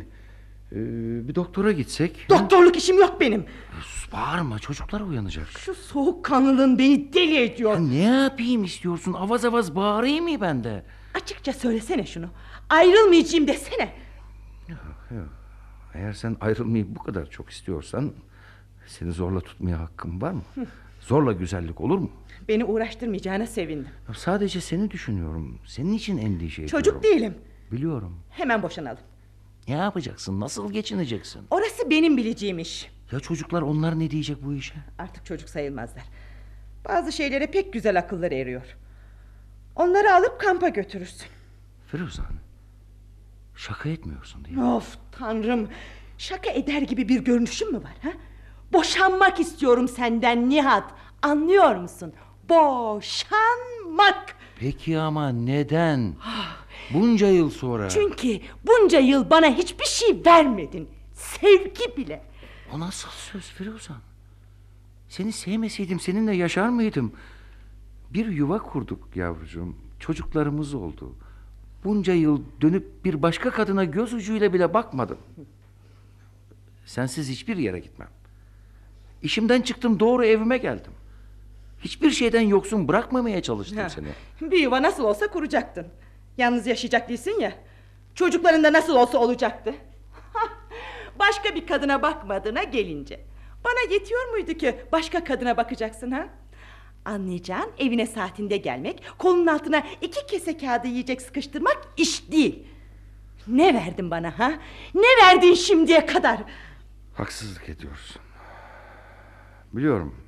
E: bir doktora gitsek...
C: Doktorluk işim yok benim.
E: Sus bağırma çocuklar uyanacak.
C: Şu soğukkanlılığın beni deli ediyor.
E: Ya ne yapayım istiyorsun? Avaz avaz bağırayım mı ben de?
C: Açıkça söylesene şunu. Ayrılmayacağım desene.
E: Yok. Eğer sen ayrılmayı bu kadar çok istiyorsan... ...seni zorla tutmaya hakkım var mı? Zorla güzellik olur mu?
C: Beni uğraştırmayacağına sevindim.
E: Sadece seni düşünüyorum. Senin için endişe ediyorum.
C: Çocuk değilim.
E: Biliyorum.
C: Hemen boşanalım.
E: Ne yapacaksın? Nasıl geçineceksin?
C: Orası benim bileceğim iş.
E: Ya çocuklar onlar ne diyecek bu işe?
C: Artık çocuk sayılmazlar. Bazı şeylere pek güzel akılları eriyor. Onları alıp kampa götürürsün.
E: Firuzan. Şaka etmiyorsun değil mi?
C: Of tanrım. Şaka eder gibi bir görünüşüm mü var? Ha? Boşanmak istiyorum senden Nihat. Anlıyor musun? Boşanmak.
E: Peki ama neden? [SIGHS] Bunca yıl sonra.
C: Çünkü bunca yıl bana hiçbir şey vermedin. Sevgi bile.
E: O nasıl söz Firuzan? Seni sevmeseydim seninle yaşar mıydım? Bir yuva kurduk yavrucuğum. Çocuklarımız oldu. Bunca yıl dönüp bir başka kadına göz ucuyla bile bakmadım. Sensiz hiçbir yere gitmem. İşimden çıktım doğru evime geldim. Hiçbir şeyden yoksun bırakmamaya çalıştım
C: Ha,
E: seni.
C: Bir yuva nasıl olsa kuracaktın. Yalnız yaşayacak değilsin ya. Çocukların da nasıl olsa olacaktı. [LAUGHS] Başka bir kadına bakmadığına gelince. Bana yetiyor muydu ki başka kadına bakacaksın ha? Anlayacağın evine saatinde gelmek, kolunun altına iki kese kağıdı yiyecek sıkıştırmak iş değil. Ne verdin bana ha? Ne verdin şimdiye kadar?
E: Haksızlık ediyorsun. Biliyorum.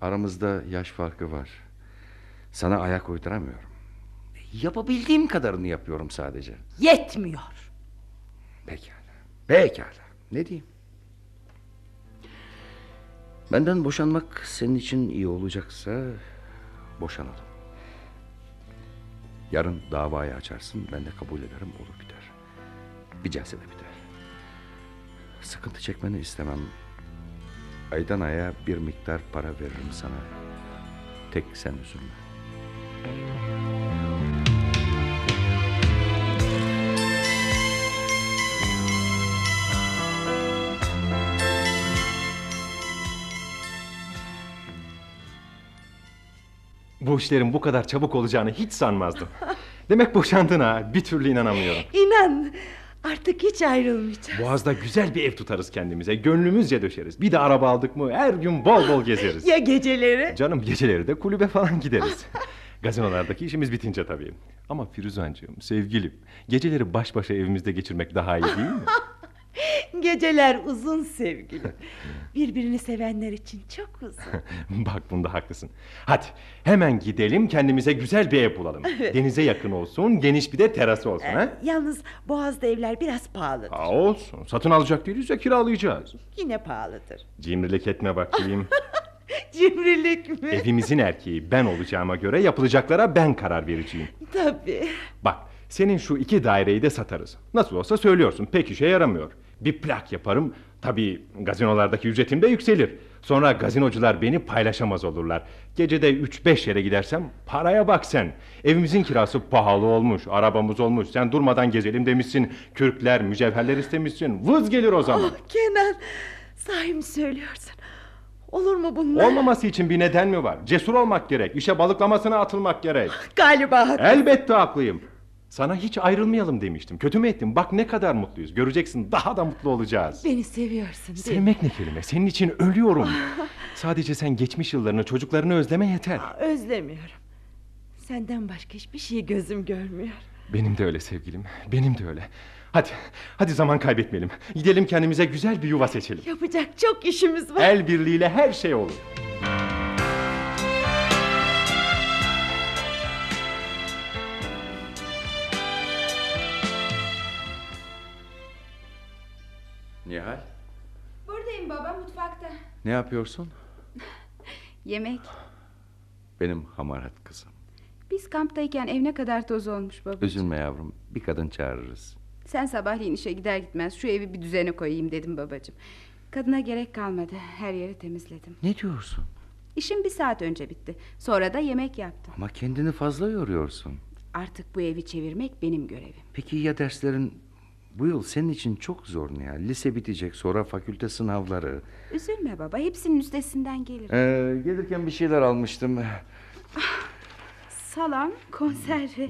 E: Aramızda yaş farkı var. Sana ayak uyduramıyorum. Yapabildiğim kadarını yapıyorum sadece.
C: Yetmiyor.
E: Pekala. Pekala. Ne diyeyim? Benden boşanmak senin için iyi olacaksa boşanalım. Yarın davayı açarsın ben de kabul ederim olur biter. Bir celsede biter. Sıkıntı çekmeni istemem. Aydan aya bir miktar para veririm sana. Tek sen üzülme.
M: Bu işlerin bu kadar çabuk olacağını hiç sanmazdım. Demek boşandın ha. Bir türlü inanamıyorum.
C: İnan artık hiç ayrılmayacağız.
M: Boğaz'da güzel bir ev tutarız kendimize. Gönlümüzce döşeriz. Bir de araba aldık mı her gün bol bol gezeriz. [LAUGHS]
C: Ya geceleri?
M: Canım geceleri de kulübe falan gideriz. [LAUGHS] Gazinolardaki işimiz bitince tabii. Ama Firuzancığım, sevgilim, geceleri baş başa evimizde geçirmek daha iyi değil mi? [LAUGHS]
C: Geceler uzun sevgilim. Birbirini sevenler için çok uzun. [LAUGHS]
M: Bak bunda haklısın. Hadi hemen gidelim kendimize güzel bir ev bulalım.
C: Evet.
M: Denize yakın olsun, geniş bir de terası olsun. ha?
C: Yalnız Boğaz'da evler biraz pahalıdır.
M: Aa, olsun. Satın alacak değiliz ya kiralayacağız.
C: Yine pahalıdır.
M: Cimrilik etme bakayım. [LAUGHS]
C: Cimrilik mi?
M: Evimizin erkeği ben olacağıma göre yapılacaklara ben karar vereceğim.
C: Tabii.
M: Bak senin şu iki daireyi de satarız. Nasıl olsa söylüyorsun pek işe yaramıyor. Bir plak yaparım. Tabii gazinolardaki ücretim de yükselir. Sonra gazinocular beni paylaşamaz olurlar. Gecede 3-5 yere gidersem paraya bak sen. Evimizin kirası pahalı olmuş, arabamız olmuş. Sen durmadan gezelim demişsin. Kürkler, mücevherler istemişsin. Vız gelir o zaman.
C: Oh Kenan sahi mi söylüyorsun? Olur mu bunlar?
M: Olmaması için bir neden mi var? Cesur olmak gerek. İşe balıklamasına atılmak gerek.
C: Galiba haklısın.
M: Elbette haklıyım. Sana hiç ayrılmayalım demiştim. Kötü mü ettim? Bak ne kadar mutluyuz. Göreceksin daha da mutlu olacağız.
C: Beni seviyorsun değil?
M: Sevmek ne kelime? Senin için ölüyorum. [LAUGHS] Sadece sen geçmiş yıllarını, çocuklarını özleme yeter.
C: Özlemiyorum. Senden başka hiçbir şey gözüm görmüyor.
M: Benim de öyle sevgilim. Benim de öyle. Hadi, hadi zaman kaybetmeyelim. Gidelim kendimize güzel bir yuva seçelim.
C: Yapacak çok işimiz var.
M: El birliğiyle her şey olur.
E: Nihal
F: Buradayım baba mutfakta.
E: ne yapıyorsun? [LAUGHS]
F: Yemek.
E: Benim hamarat kızım.
F: Biz kamptayken ev ne kadar toz olmuş baba.
E: Üzülme yavrum bir kadın çağırırız.
F: Sen sabahleyin işe gider gitmez şu evi bir düzene koyayım dedim babacığım. Kadına gerek kalmadı. Her yeri temizledim.
E: Ne diyorsun?
F: İşim bir saat önce bitti. Sonra da yemek yaptım.
E: Ama kendini fazla yoruyorsun.
F: Artık bu evi çevirmek benim görevim.
E: Peki ya derslerin bu yıl senin için çok zor Nihal. Lise bitecek sonra fakülte sınavları.
F: Üzülme baba. Hepsinin üstesinden gelir.
E: Ee, gelirken bir şeyler almıştım.
F: Salam, konserve.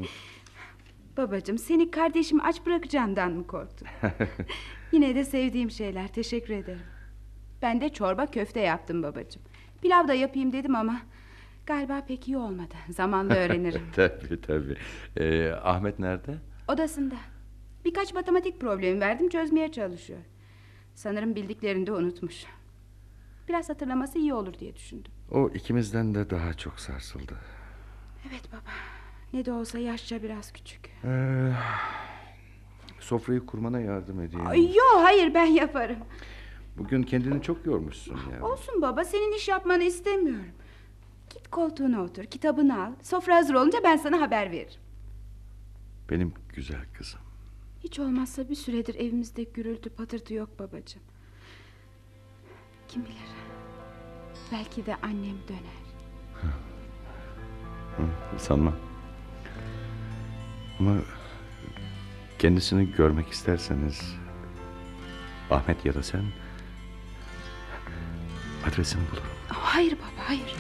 F: Babacığım seni kardeşimi aç bırakacağından mı korktun? [LAUGHS] Yine de sevdiğim şeyler. Teşekkür ederim. Ben de çorba köfte yaptım babacığım. Pilav da yapayım dedim ama galiba pek iyi olmadı. Zamanla [LAUGHS] öğrenirim.
E: tabii tabii. Ee, Ahmet nerede?
F: Odasında. Birkaç matematik problemi verdim çözmeye çalışıyor. Sanırım bildiklerini de unutmuş. Biraz hatırlaması iyi olur diye düşündüm.
E: O ikimizden de daha çok sarsıldı.
F: Evet baba. Ne de olsa yaşça biraz küçük.
E: Ee, sofrayı kurmana yardım edeyim.
F: Ay, Yo hayır ben yaparım.
E: Bugün kendini çok yormuşsun ya.
F: Olsun baba senin iş yapmanı istemiyorum. Git koltuğuna otur kitabını al. Sofra hazır olunca ben sana haber veririm.
E: Benim güzel kızım.
F: Hiç olmazsa bir süredir evimizde gürültü patırtı yok babacığım. Kim bilir. Belki de annem döner.
E: Hı, sanmam. Ama kendisini görmek isterseniz Ahmet ya da sen adresini bulurum.
F: Hayır baba hayır.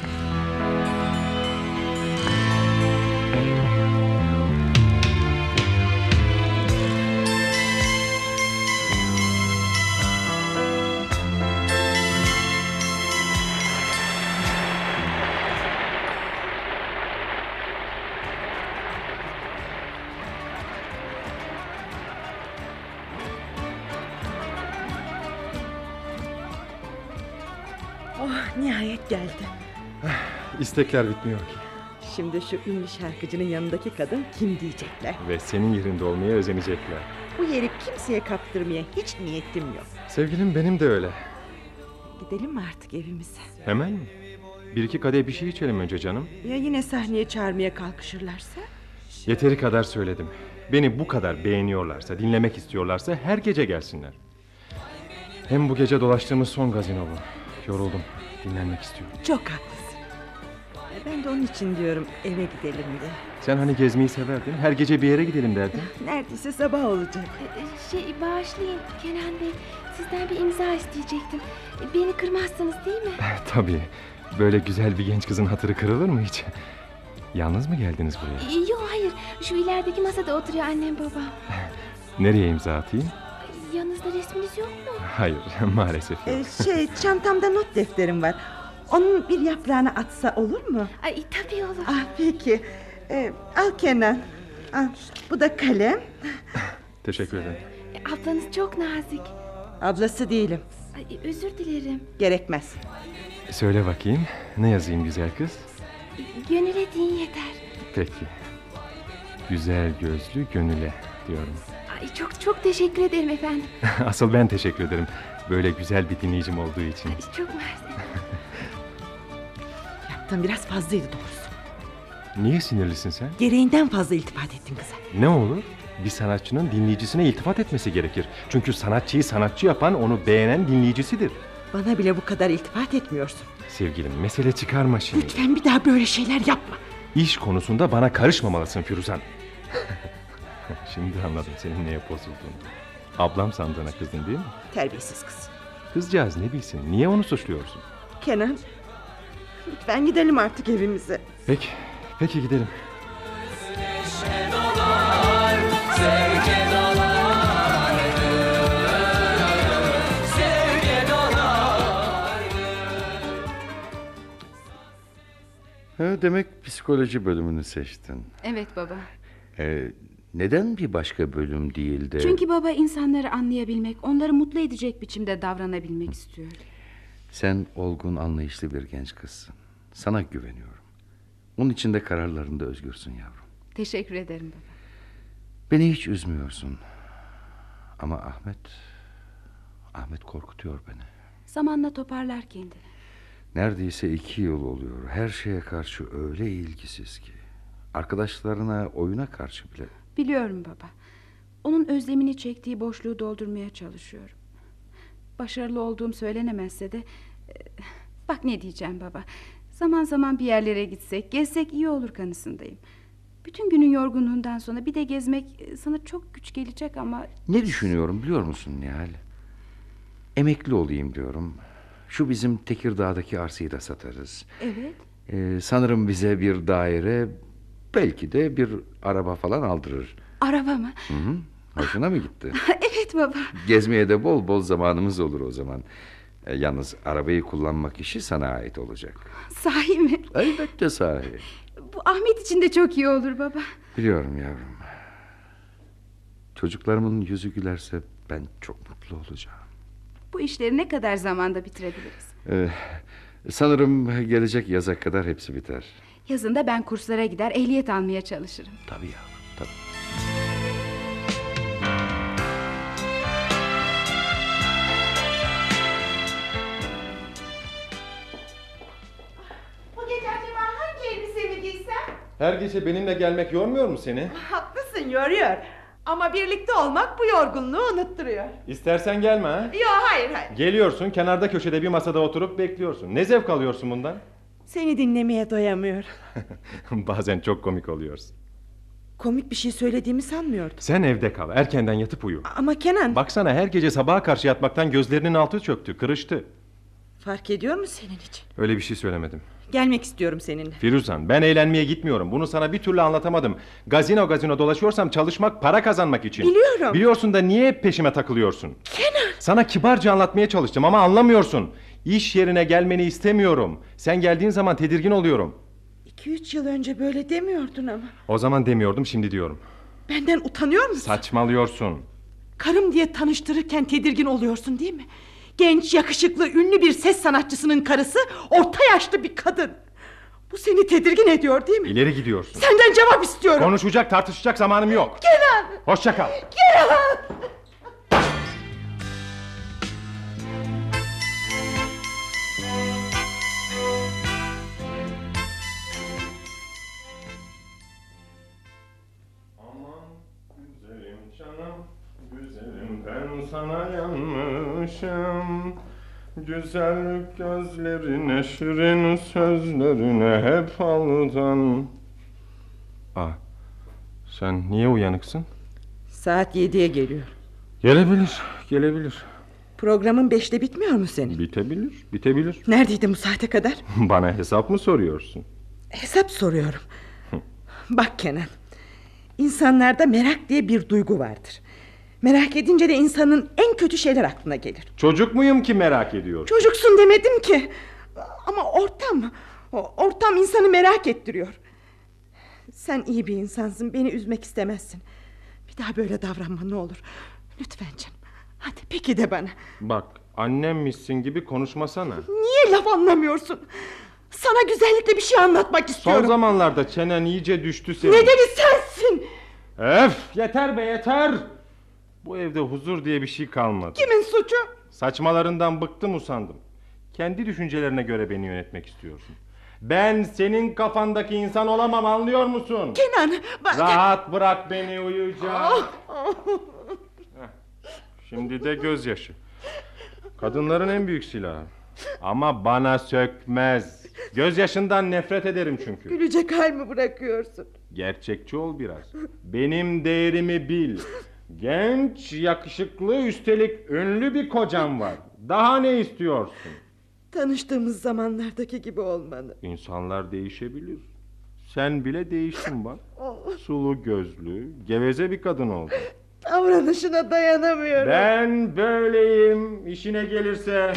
C: Oh
M: İstekler bitmiyor ki.
C: Şimdi şu ünlü şarkıcının yanındaki kadın kim diyecekler.
M: Ve senin yerinde olmaya özenecekler.
C: Bu yeri kimseye kaptırmaya hiç niyetim yok.
M: Sevgilim benim de öyle.
C: Gidelim mi artık evimize?
M: Hemen mi? Bir iki kadeh bir şey içelim önce canım.
C: Ya yine sahneye çağırmaya kalkışırlarsa?
M: Yeteri kadar söyledim. Beni bu kadar beğeniyorlarsa, dinlemek istiyorlarsa her gece gelsinler. Hem bu gece dolaştığımız son gazino bu. Yoruldum. Dinlenmek istiyorum.
C: Çok haklısın. E, Ben de onun için diyorum eve gidelim de.
M: Sen hani gezmeyi severdin. Her gece bir yere gidelim derdin. [LAUGHS]
C: Neredeyse sabah olacak.
N: Şey bağışlayın Kenan Bey. Sizden bir imza isteyecektim. Beni kırmazsınız değil mi? [LAUGHS]
M: Tabii. Böyle güzel bir genç kızın hatırı kırılır mı hiç? Yalnız mı geldiniz buraya?
N: Yok hayır. Şu ilerideki masada oturuyor annem babam. [LAUGHS]
M: Nereye imza atayım?
N: Yanınızda resminiz yok mu?
M: Hayır maalesef yok.
C: E, şey çantamda not defterim var. Onun bir yaprağını atsa olur mu?
N: Ay tabii olur.
C: Ah peki. E, al Kenan. Al. Bu da kalem.
M: Teşekkür ederim.
N: Ablanız çok nazik.
C: Ablası değilim.
N: Ay, özür dilerim.
C: Gerekmez.
M: Söyle bakayım. Ne yazayım güzel kız?
N: Gönüle deyin yeter.
M: Peki. Güzel gözlü gönüle diyorum.
N: Ay, çok çok teşekkür ederim efendim. [LAUGHS]
M: Asıl ben teşekkür ederim. Böyle güzel bir dinleyicim olduğu için.
N: Çok mersi.
C: Yaptığın biraz fazlaydı doğrusu.
M: Niye sinirlisin sen?
C: Gereğinden fazla iltifat ettin kıza.
M: Ne olur? Bir sanatçının dinleyicisine iltifat etmesi gerekir. Çünkü sanatçıyı sanatçı yapan onu beğenen dinleyicisidir.
C: Bana bile bu kadar iltifat etmiyorsun.
M: Sevgilim mesele çıkarma şimdi.
C: Lütfen bir daha böyle şeyler yapma.
M: İş konusunda bana karışmamalısın Firuzan. [LAUGHS] şimdi anladım senin neye bozulduğunu. Ablam sandığına kızdın değil mi?
C: Terbiyesiz kız.
M: Kızcağız ne bilsin niye onu suçluyorsun?
C: Kenan lütfen gidelim artık evimize.
M: Peki, peki gidelim.
E: Ha, demek psikoloji bölümünü seçtin.
F: Evet baba.
E: Ee, neden bir başka bölüm değil de...
F: Çünkü baba insanları anlayabilmek, onları mutlu edecek biçimde davranabilmek istiyor.
E: Sen olgun, anlayışlı bir genç kızsın. Sana güveniyorum. Onun için de kararlarında özgürsün yavrum.
F: Teşekkür ederim baba.
E: Beni hiç üzmüyorsun. Ama Ahmet... Ahmet korkutuyor beni.
F: Zamanla toparlar kendini.
E: Neredeyse iki yıl oluyor. Her şeye karşı öyle ilgisiz ki. Arkadaşlarına, oyuna karşı bile.
F: Biliyorum baba. Onun özlemini çektiği boşluğu doldurmaya çalışıyorum. Başarılı olduğum söylenemezse de... e, Bak ne diyeceğim baba. Zaman zaman bir yerlere gitsek, gezsek iyi olur kanısındayım. Bütün günün yorgunluğundan sonra bir de gezmek e, sana çok güç gelecek ama...
E: Ne düşünüyorum biliyor musun Nihal? Emekli olayım diyorum. Şu bizim Tekirdağ'daki arsayı da satarız.
F: Evet.
E: Ee, sanırım bize bir daire, belki de bir araba falan aldırır.
F: Araba mı?
E: Hı hı. Hoşuna mı gitti? [LAUGHS]
F: evet baba.
E: Gezmeye de bol bol zamanımız olur o zaman. Ee, yalnız arabayı kullanmak işi sana ait olacak.
F: Sahi mi?
E: Elbette sahi.
F: Bu Ahmet için de çok iyi olur baba.
E: Biliyorum yavrum. Çocuklarımın yüzü gülerse ben çok mutlu olacağım.
F: Bu işleri ne kadar zamanda bitirebiliriz?
E: Ee, sanırım gelecek yaza kadar hepsi biter.
F: Yazında ben kurslara gider ehliyet almaya çalışırım.
E: Tabii yavrum tabii.
M: Her gece benimle gelmek yormuyor mu seni?
C: Haklısın yoruyor. Ama birlikte olmak bu yorgunluğu unutturuyor.
M: İstersen gelme ha.
C: Yok hayır hayır.
M: Geliyorsun kenarda köşede bir masada oturup bekliyorsun. Ne zevk alıyorsun bundan?
C: Seni dinlemeye doyamıyorum. [LAUGHS]
M: Bazen çok komik oluyorsun.
C: Komik bir şey söylediğimi sanmıyordum.
M: Sen evde kal erkenden yatıp uyu.
C: Ama Kenan
M: Baksana her gece sabaha karşı yatmaktan gözlerinin altı çöktü kırıştı.
C: fark ediyor mu senin için?
M: Öyle bir şey söylemedim.
C: Gelmek istiyorum seninle.
M: Firuzan ben eğlenmeye gitmiyorum. Bunu sana bir türlü anlatamadım. Gazino gazino dolaşıyorsam çalışmak para kazanmak için.
C: Biliyorum.
M: Biliyorsun da niye hep peşime takılıyorsun?
C: Kenan.
M: Sana kibarca anlatmaya çalıştım ama anlamıyorsun. İş yerine gelmeni istemiyorum. Sen geldiğin zaman tedirgin oluyorum.
C: İki üç yıl önce böyle demiyordun ama.
M: O zaman demiyordum şimdi diyorum.
C: Benden utanıyor musun?
M: Saçmalıyorsun.
C: Karım diye tanıştırırken tedirgin oluyorsun değil mi? Genç, yakışıklı, ünlü bir ses sanatçısının karısı orta yaşlı bir kadın. Bu seni tedirgin ediyor değil mi?
M: İleri gidiyorsun.
C: Senden cevap istiyorum.
M: Konuşacak tartışacak zamanım yok.
C: Kenan!
M: Hoşça kal.
C: Kenan!
M: Ben sana yanmışım. Güzel gözlerine, şirin sözlerine hep aldan. Aa, sen niye uyanıksın?
C: Saat yediye geliyor.
M: Gelebilir, gelebilir.
C: Programın beşte bitmiyor mu senin?
M: Bitebilir, bitebilir.
C: Neredeydin bu saate kadar? [LAUGHS]
M: Bana hesap mı soruyorsun?
C: Hesap soruyorum. Bak Kenan. İnsanlarda merak diye bir duygu vardır. Merak edince de insanın en kötü şeyler aklına gelir.
M: Çocuk muyum ki merak ediyor?
C: Çocuksun demedim ki. Ama ortam, ortam insanı merak ettiriyor. Sen iyi bir insansın, beni üzmek istemezsin. Bir daha böyle davranma ne olur. Lütfen canım. Hadi peki de bana.
M: Bak, annemmişsin gibi konuşmasana.
C: Niye laf anlamıyorsun? Sana güzellikle bir şey anlatmak istiyorum.
M: Son zamanlarda çenen iyice düştü senin.
C: Nedeni sensin.
M: Öf, yeter be yeter. Bu evde huzur diye bir şey kalmadı.
C: Kimin suçu?
M: Saçmalarından bıktım usandım. Kendi düşüncelerine göre beni yönetmek istiyorsun. Ben senin kafandaki insan olamam anlıyor musun?
C: Kenan bak.
M: Rahat bırak beni uyuyacağım.
C: Ah, ah.
M: Şimdi de gözyaşı. Kadınların en büyük silahı. Ama bana sökmez. Gözyaşından nefret ederim çünkü.
C: Gülecek hal mi bırakıyorsun?
M: Gerçekçi ol biraz. Benim değerimi bil. Genç, yakışıklı, üstelik ünlü bir kocam var. Daha ne istiyorsun?
C: Tanıştığımız zamanlardaki gibi olmanı.
M: İnsanlar değişebilir. Sen bile değiştin bak. [LAUGHS] Sulu gözlü, geveze bir kadın oldun.
C: Davranışına dayanamıyorum.
M: Ben böyleyim. İşine gelirse.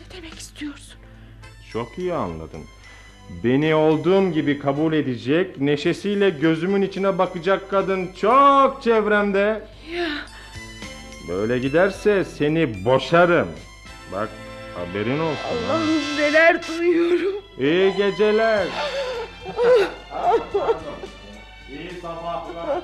C: Ne demek istiyorsun?
M: Çok iyi anladın. Beni olduğum gibi kabul edecek, neşesiyle gözümün içine bakacak kadın çok çevremde.
C: Ya
M: Böyle giderse seni boşarım. Bak haberin olsun. ha.
C: Allah'ım neler duyuyorum.
M: İyi geceler. [LAUGHS] İyi sabahlar.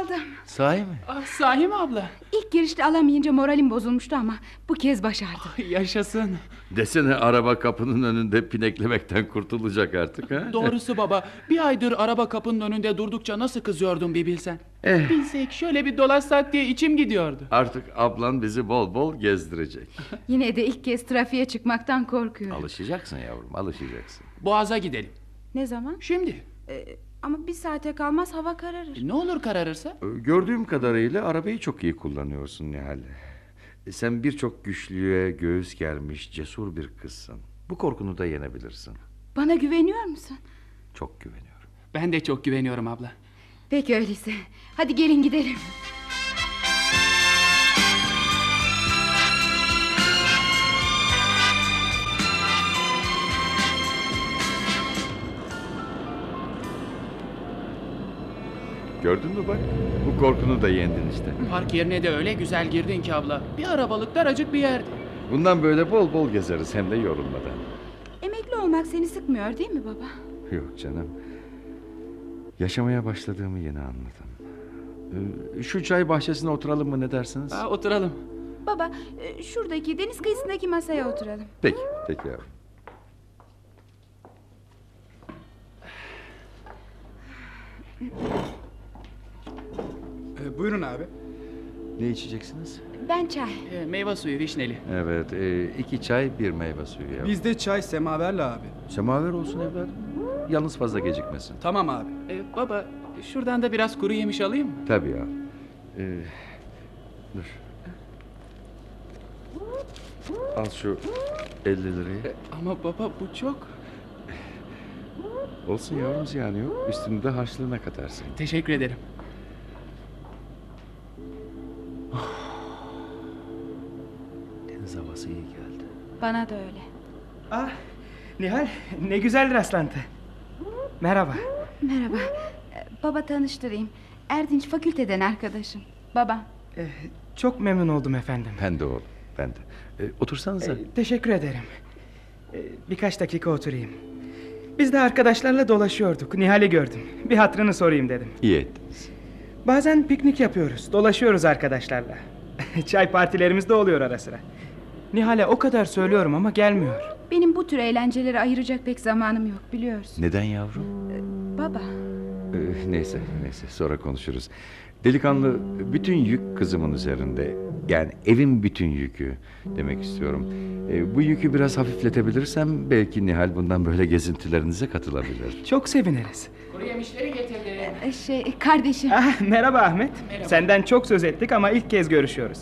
F: Aldım.
E: Sahi mi?
G: Ah, sahi mi abla?
F: İlk girişte alamayınca moralim bozulmuştu ama bu kez başardım.
G: Yaşasın.
E: Desene araba kapının önünde pineklemekten kurtulacak artık ha?
G: Doğrusu baba bir aydır araba kapının önünde durdukça nasıl kızıyordum bir bilsen.
E: Eh.
G: Bilsek şöyle bir dolaşsak diye içim gidiyordu.
E: Artık ablan bizi bol bol gezdirecek. [LAUGHS]
F: Yine de ilk kez trafiğe çıkmaktan korkuyorum.
E: Alışacaksın yavrum alışacaksın.
G: Boğaza gidelim.
F: Ne zaman?
G: Şimdi.
F: Ee, ama bir saate kalmaz hava kararır.
G: Ne olur kararırsa?
E: Ee, Gördüğüm kadarıyla arabayı çok iyi kullanıyorsun Nihal. E, Sen birçok güçlüğe göğüs germiş cesur bir kızsın. Bu korkunu da yenebilirsin.
F: Bana güveniyor musun?
E: Çok güveniyorum.
G: Ben de çok güveniyorum abla.
F: Peki öyleyse. Hadi gelin gidelim.
E: Gördün mü bak? Bu korkunu da yendin işte.
G: Park yerine de öyle güzel girdin ki abla. Bir arabalık daracık bir yerdi.
E: Bundan böyle bol bol gezeriz hem de yorulmadan.
F: Emekli olmak seni sıkmıyor değil mi baba?
E: Yok canım. Yaşamaya başladığımı yeni anladım. Ee, Şu çay bahçesine oturalım mı ne dersiniz?
G: Ha, oturalım.
F: Baba, e, şuradaki deniz kıyısındaki masaya oturalım.
E: Peki, peki yavrum.
O: Ee, buyurun abi.
E: Ne içeceksiniz?
F: Ben çay.
G: E, meyve suyu vişneli.
E: Evet, e, iki çay, bir meyve suyu yavrum.
O: Bizde çay semaverle abi.
E: Semaver olsun evladım. Yalnız fazla gecikmesin.
O: Tamam abi.
G: E, baba şuradan da biraz kuru yemiş alayım mı?
E: Tabii ya. Ee, dur. Al şu 50 lirayı.
G: Ama baba bu çok.
E: Olsun yavrum ziyanı yok. Üstünü de harçlığına katarsın.
G: Teşekkür ederim.
E: Deniz havası iyi geldi.
F: Bana da öyle.
P: Ah, Nihal ne güzel rastlantı. Merhaba.
F: Merhaba. Baba tanıştırayım. Erdinç fakülteden arkadaşım. Baba.
P: Ee, çok memnun oldum efendim.
E: Ben de oğlum, ben de. Ee, otursanıza.
P: Ee, teşekkür ederim. Ee, birkaç dakika oturayım. Biz de arkadaşlarla dolaşıyorduk. Nihal'i gördüm. Bir hatrını sorayım dedim.
E: İyi ettiniz.
P: Bazen piknik yapıyoruz. Dolaşıyoruz arkadaşlarla. [LAUGHS] Çay partilerimiz de oluyor ara sıra. Nihal'e o kadar söylüyorum ama gelmiyor.
F: Benim bu tür eğlencelere ayıracak pek zamanım yok biliyorsun.
E: Neden yavrum?
F: Baba.
E: Ee, neyse, neyse sonra konuşuruz. Delikanlı, bütün yük kızımın üzerinde. Yani evin bütün yükü demek istiyorum. Ee, bu yükü biraz hafifletebilirsem belki Nihal bundan böyle gezintilerinize katılabilir. [LAUGHS]
P: Çok seviniriz.
G: Kuru yemişleri getirdim.
F: Ee, Şey kardeşim.
P: Ah, merhaba Ahmet.
G: Merhaba.
P: Senden çok söz ettik ama ilk kez görüşüyoruz.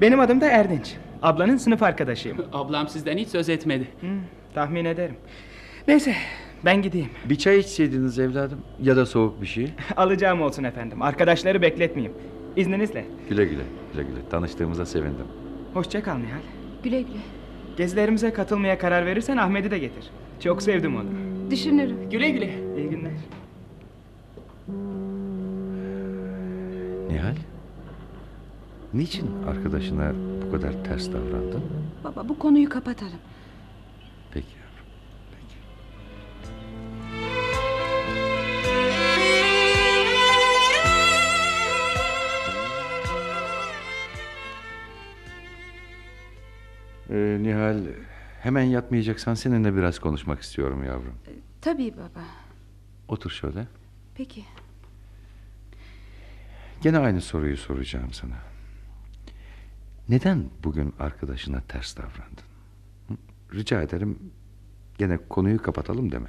P: Benim adım da Erdinç. Ablanın sınıf arkadaşıyım. [LAUGHS]
G: Ablam sizden hiç söz etmedi.
P: Hmm, tahmin ederim. Neyse ben gideyim.
E: Bir çay içseydiniz evladım ya da soğuk bir şey. [LAUGHS]
P: Alacağım olsun efendim. Arkadaşları bekletmeyeyim. İzninizle.
E: Güle güle, güle güle. Tanıştığımıza sevindim.
P: Hoşça kal Nihal.
F: Güle güle.
P: Gezilerimize katılmaya karar verirsen Ahmet'i de getir. Çok sevdim onu.
F: Düşünürüm.
G: Güle güle.
P: İyi günler.
E: Nihal? Niçin arkadaşına bu kadar ters davrandın?
F: Baba bu konuyu kapatalım.
E: Peki yavrum. Peki. Ee, Nihal Hemen yatmayacaksan seninle biraz konuşmak istiyorum yavrum.
F: Tabii baba.
E: Otur şöyle.
F: Peki.
E: Gene aynı soruyu soracağım sana. Neden bugün arkadaşına ters davrandın? Rica ederim gene konuyu kapatalım deme.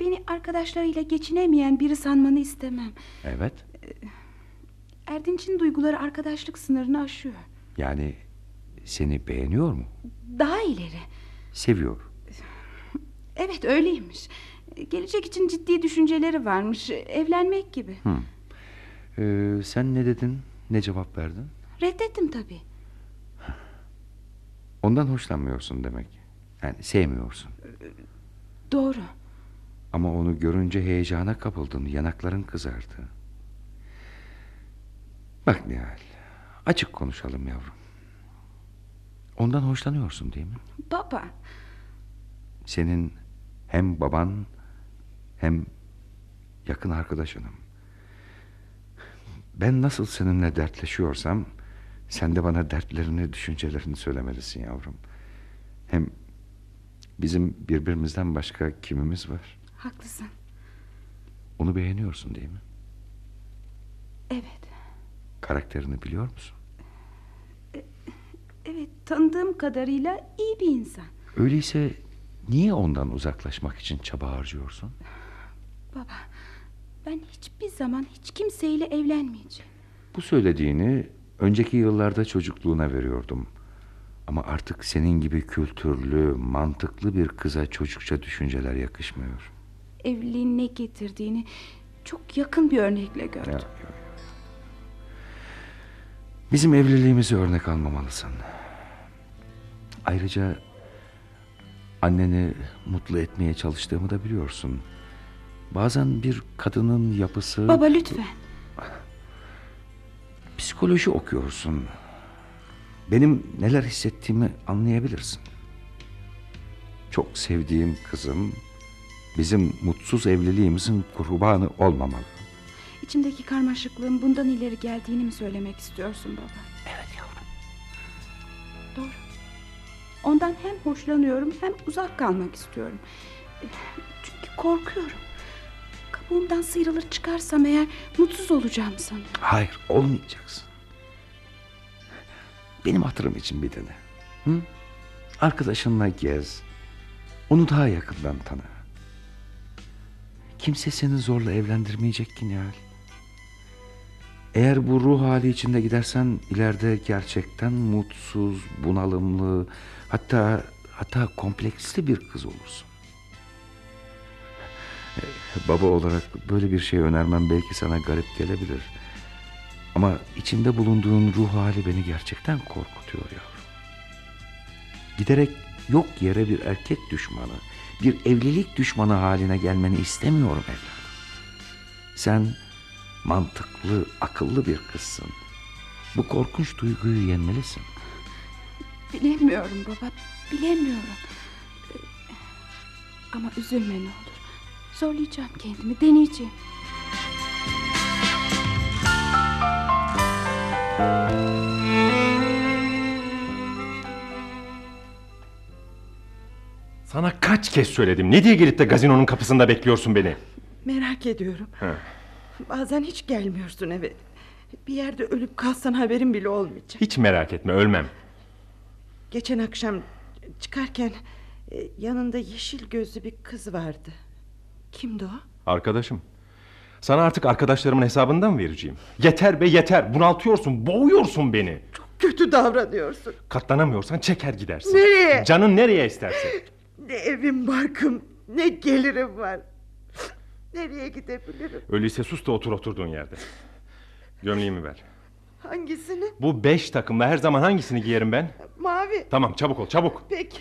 F: Beni arkadaşlarıyla geçinemeyen biri sanmanı istemem.
E: Evet.
F: Erdinç'in duyguları arkadaşlık sınırını aşıyor.
E: Yani seni beğeniyor mu?
F: Daha ileri.
E: Seviyor.
F: Evet öyleymiş. Gelecek için ciddi düşünceleri varmış. Evlenmek gibi.
E: Hı. Ee, sen ne dedin? Ne cevap verdin?
F: Reddettim tabii.
E: Ondan hoşlanmıyorsun demek. Yani sevmiyorsun.
F: Doğru.
E: Ama onu görünce heyecana kapıldın. Yanakların kızardı. Bak Nihal. Açık konuşalım yavrum. Ondan hoşlanıyorsun değil mi?
F: Baba.
E: Senin hem baban hem yakın arkadaşınım. Ben nasıl seninle dertleşiyorsam sen de bana dertlerini, düşüncelerini söylemelisin yavrum. Hem bizim birbirimizden başka kimimiz var?
F: Haklısın.
E: Onu beğeniyorsun değil mi?
F: Evet.
E: Karakterini biliyor musun?
F: Evet tanıdığım kadarıyla iyi bir insan.
E: Öyleyse niye ondan uzaklaşmak için çaba harcıyorsun?
F: Baba ben hiçbir zaman hiç kimseyle evlenmeyeceğim.
E: Bu söylediğini önceki yıllarda çocukluğuna veriyordum. Ama artık senin gibi kültürlü, mantıklı bir kıza çocukça düşünceler yakışmıyor.
F: Evliliğin ne getirdiğini çok yakın bir örnekle gördüm.
E: Ya, ya, ya. Bizim evliliğimizi örnek almamalısın. Ayrıca anneni mutlu etmeye çalıştığımı da biliyorsun. Bazen bir kadının yapısı...
F: Baba lütfen.
E: Psikoloji okuyorsun. Benim neler hissettiğimi anlayabilirsin. Çok sevdiğim kızım bizim mutsuz evliliğimizin kurbanı olmamalı.
F: İçimdeki karmaşıklığın bundan ileri geldiğini mi söylemek istiyorsun baba?
E: Evet yavrum.
F: Doğru. Ondan hem hoşlanıyorum hem uzak kalmak istiyorum. Çünkü korkuyorum. Kabuğumdan sıyrılır çıkarsam eğer mutsuz olacağım sanıyorum.
E: Hayır olmayacaksın. Benim hatırım için bir dene. Hı? Arkadaşınla gez. Onu daha yakından tanı. Kimse seni zorla evlendirmeyecek ki Nihal. Eğer bu ruh hali içinde gidersen ileride gerçekten mutsuz, bunalımlı, hatta hatta kompleksli bir kız olursun. Baba olarak böyle bir şey önermem belki sana garip gelebilir. Ama içinde bulunduğun ruh hali beni gerçekten korkutuyor yavrum. Giderek yok yere bir erkek düşmanı, bir evlilik düşmanı haline gelmeni istemiyorum evladım. Sen mantıklı, akıllı bir kızsın. Bu korkunç duyguyu yenmelisin.
F: Bilemiyorum baba, bilemiyorum. Ama üzülme ne olur. Zorlayacağım kendimi, deneyeceğim.
M: Sana kaç kez söyledim. Ne diye gelip de gazinonun kapısında bekliyorsun beni?
C: Merak ediyorum.
M: Ha.
C: Bazen hiç gelmiyorsun eve. Bir yerde ölüp kalsan haberin bile olmayacak.
M: Hiç merak etme ölmem.
C: Geçen akşam çıkarken e, yanında yeşil gözlü bir kız vardı. Kimdi o?
M: Arkadaşım. Sana artık arkadaşlarımın hesabından mı vereceğim? Yeter be yeter. Bunaltıyorsun, boğuyorsun beni.
C: Kötü davranıyorsun.
M: Katlanamıyorsan çeker gidersin.
C: Nereye?
M: Canın nereye isterse.
C: Ne evim barkım ne gelirim var. Nereye gidebilirim?
M: Öyleyse sus da otur oturduğun yerde. Gömleğimi ver.
C: Hangisini?
M: Bu beş takımla her zaman hangisini giyerim ben?
C: Mavi.
M: Tamam çabuk ol çabuk.
C: Peki.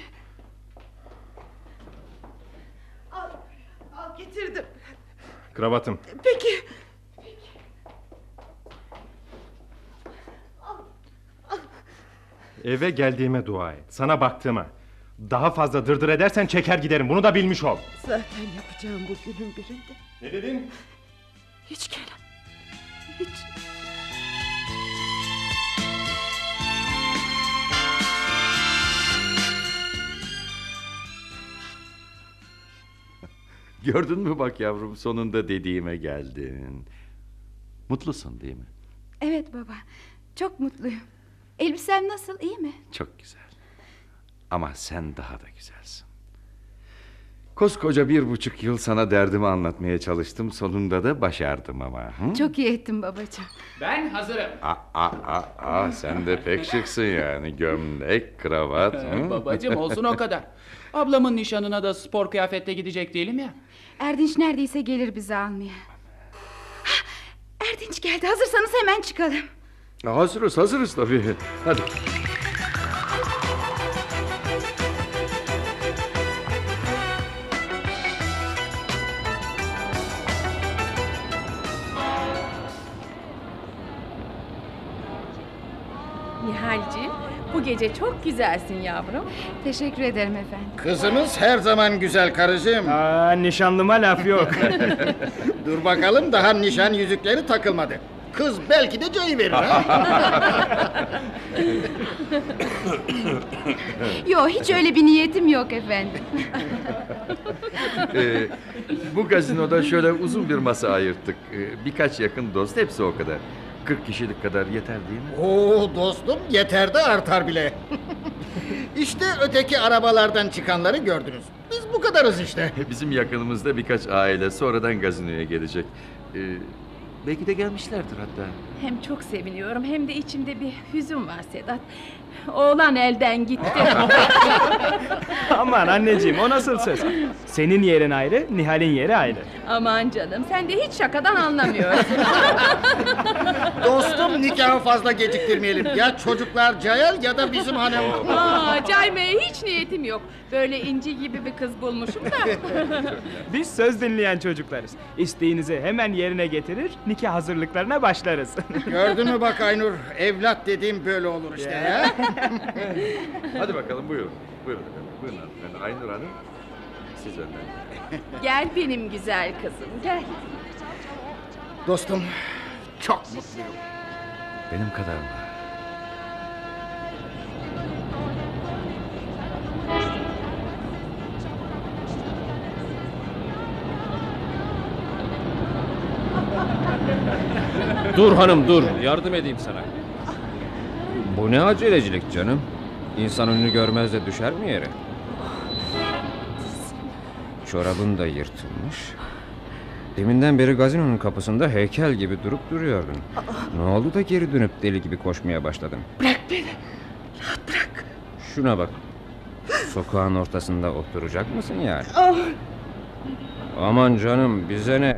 C: Al, al getirdim.
M: Kravatım.
C: Peki.
M: Eve geldiğime dua et. Sana baktığıma. Daha fazla dırdır edersen çeker giderim. Bunu da bilmiş ol.
C: Zaten yapacağım bu günün birinde.
M: Ne dedin?
C: Hiç Kenan. Hiç. [LAUGHS]
E: Gördün mü bak yavrum sonunda dediğime geldin. Mutlusun değil mi?
F: Evet baba. Çok mutluyum. Elbisem nasıl iyi mi?
E: Çok güzel. Ama sen daha da güzelsin. Koskoca bir buçuk yıl sana derdimi anlatmaya çalıştım. Sonunda da başardım ama. Hı?
F: Çok iyi ettin babacığım.
G: Ben hazırım.
E: Aa, aa, aa, aa, sen de pek şıksın yani. Gömlek, kravat. [LAUGHS] hı?
G: Babacım olsun o kadar. [LAUGHS] Ablamın nişanına da spor kıyafetle gidecek değilim ya.
F: Erdinç neredeyse gelir bizi almaya. Hah, Erdinç geldi. Hazırsanız hemen çıkalım.
E: hazırız, hazırız tabii. Hadi.
L: Gece çok güzelsin yavrum.
F: Teşekkür ederim efendim.
Q: Kızımız her zaman güzel karıcığım.
P: Aa, nişanlıma laf yok. [LAUGHS]
Q: Dur bakalım daha nişan yüzükleri takılmadı. Kız belki de cayı verir ha. [LAUGHS]
F: Yok hiç öyle bir niyetim yok efendim. [LAUGHS]
E: Ee, bu gazinoda şöyle uzun bir masa ayırttık. Ee, birkaç yakın dost, hepsi o kadar. 40 kişilik kadar yeter değil mi?
Q: Oo dostum yeter de artar bile. [LAUGHS] işte öteki arabalardan çıkanları gördünüz. Biz bu kadarız işte. [LAUGHS]
E: Bizim yakınımızda birkaç aile sonradan gazinoya gelecek. Ee, belki de gelmişlerdir hatta.
L: Hem çok seviniyorum hem de içimde bir hüzün var Sedat. Oğlan elden gitti. [LAUGHS]
P: Aman anneciğim o nasıl söz? Senin yerin ayrı, Nihal'in yeri ayrı.
L: Aman canım sen de hiç şakadan anlamıyorsun. [LAUGHS]
Q: Dostum nikahı fazla geciktirmeyelim. Ya çocuklar cayal ya da bizim hanım.
L: Aa, caymaya hiç niyetim yok. Böyle inci gibi bir kız bulmuşum da. [LAUGHS]
P: Biz söz dinleyen çocuklarız. İsteğinizi hemen yerine getirir, nikah hazırlıklarına başlarız.
Q: Gördün mü bak Aynur? Evlat dediğim böyle olur işte ya. [LAUGHS]
E: Hadi bakalım buyurun. Buyurun efendim. Buyurun hanımefendi. Aynur Hanım siz önden.
L: gel benim güzel kızım gel.
Q: Dostum çok mutluyum.
R: Benim kadar mı?
S: Dur hanım dur. Yardım edeyim sana. Bu ne acelecilik canım? İnsan önünü görmez de düşer mi yere? Çorabın da yırtılmış. Deminden beri gazinonun kapısında heykel gibi durup duruyordun. Ne oldu da geri dönüp deli gibi koşmaya başladın?
C: Bırak beni. Rahat bırak.
S: Şuna bak. Sokağın ortasında oturacak mısın yani?
C: Ah.
S: Aman canım bize ne?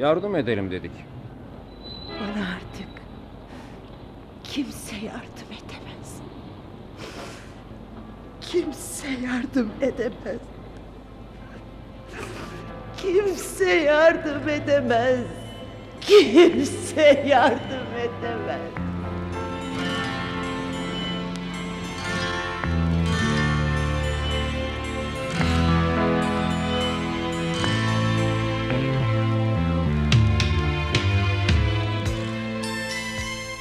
S: Yardım edelim dedik.
C: Bana artık kimse yardım edemez. Kimse yardım edemez. Kimse yardım edemez. Kimse yardım edemez.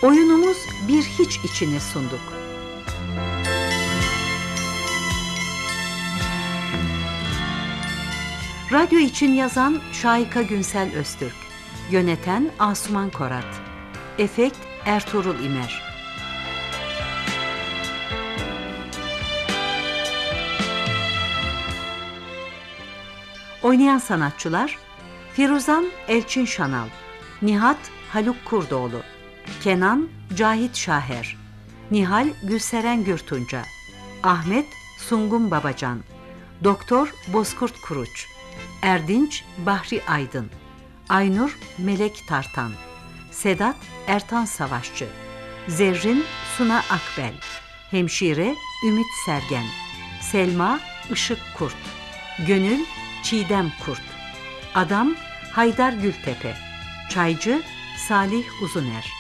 B: Oyunumuz bir hiç içine sunduk. Radyo için yazan Şahika Günsel Öztürk. Yöneten Asuman Korat. Efekt Ertuğrul İmer. Oynayan sanatçılar Firuzan Elçin Şanal, Nihat Haluk Kurdoğlu, Kenan Cahit Şaher, Nihal Gülseren Gürtunca, Ahmet Sungun Babacan, Doktor Bozkurt Kuruç, Erdinç Bahri Aydın, Aynur Melek Tartan, Sedat Ertan Savaşçı, Zerrin Suna Akbel, Hemşire Ümit Sergen, Selma Işık Kurt, Gönül Çiğdem Kurt, Adam Haydar Gültepe, Çaycı Salih Uzuner,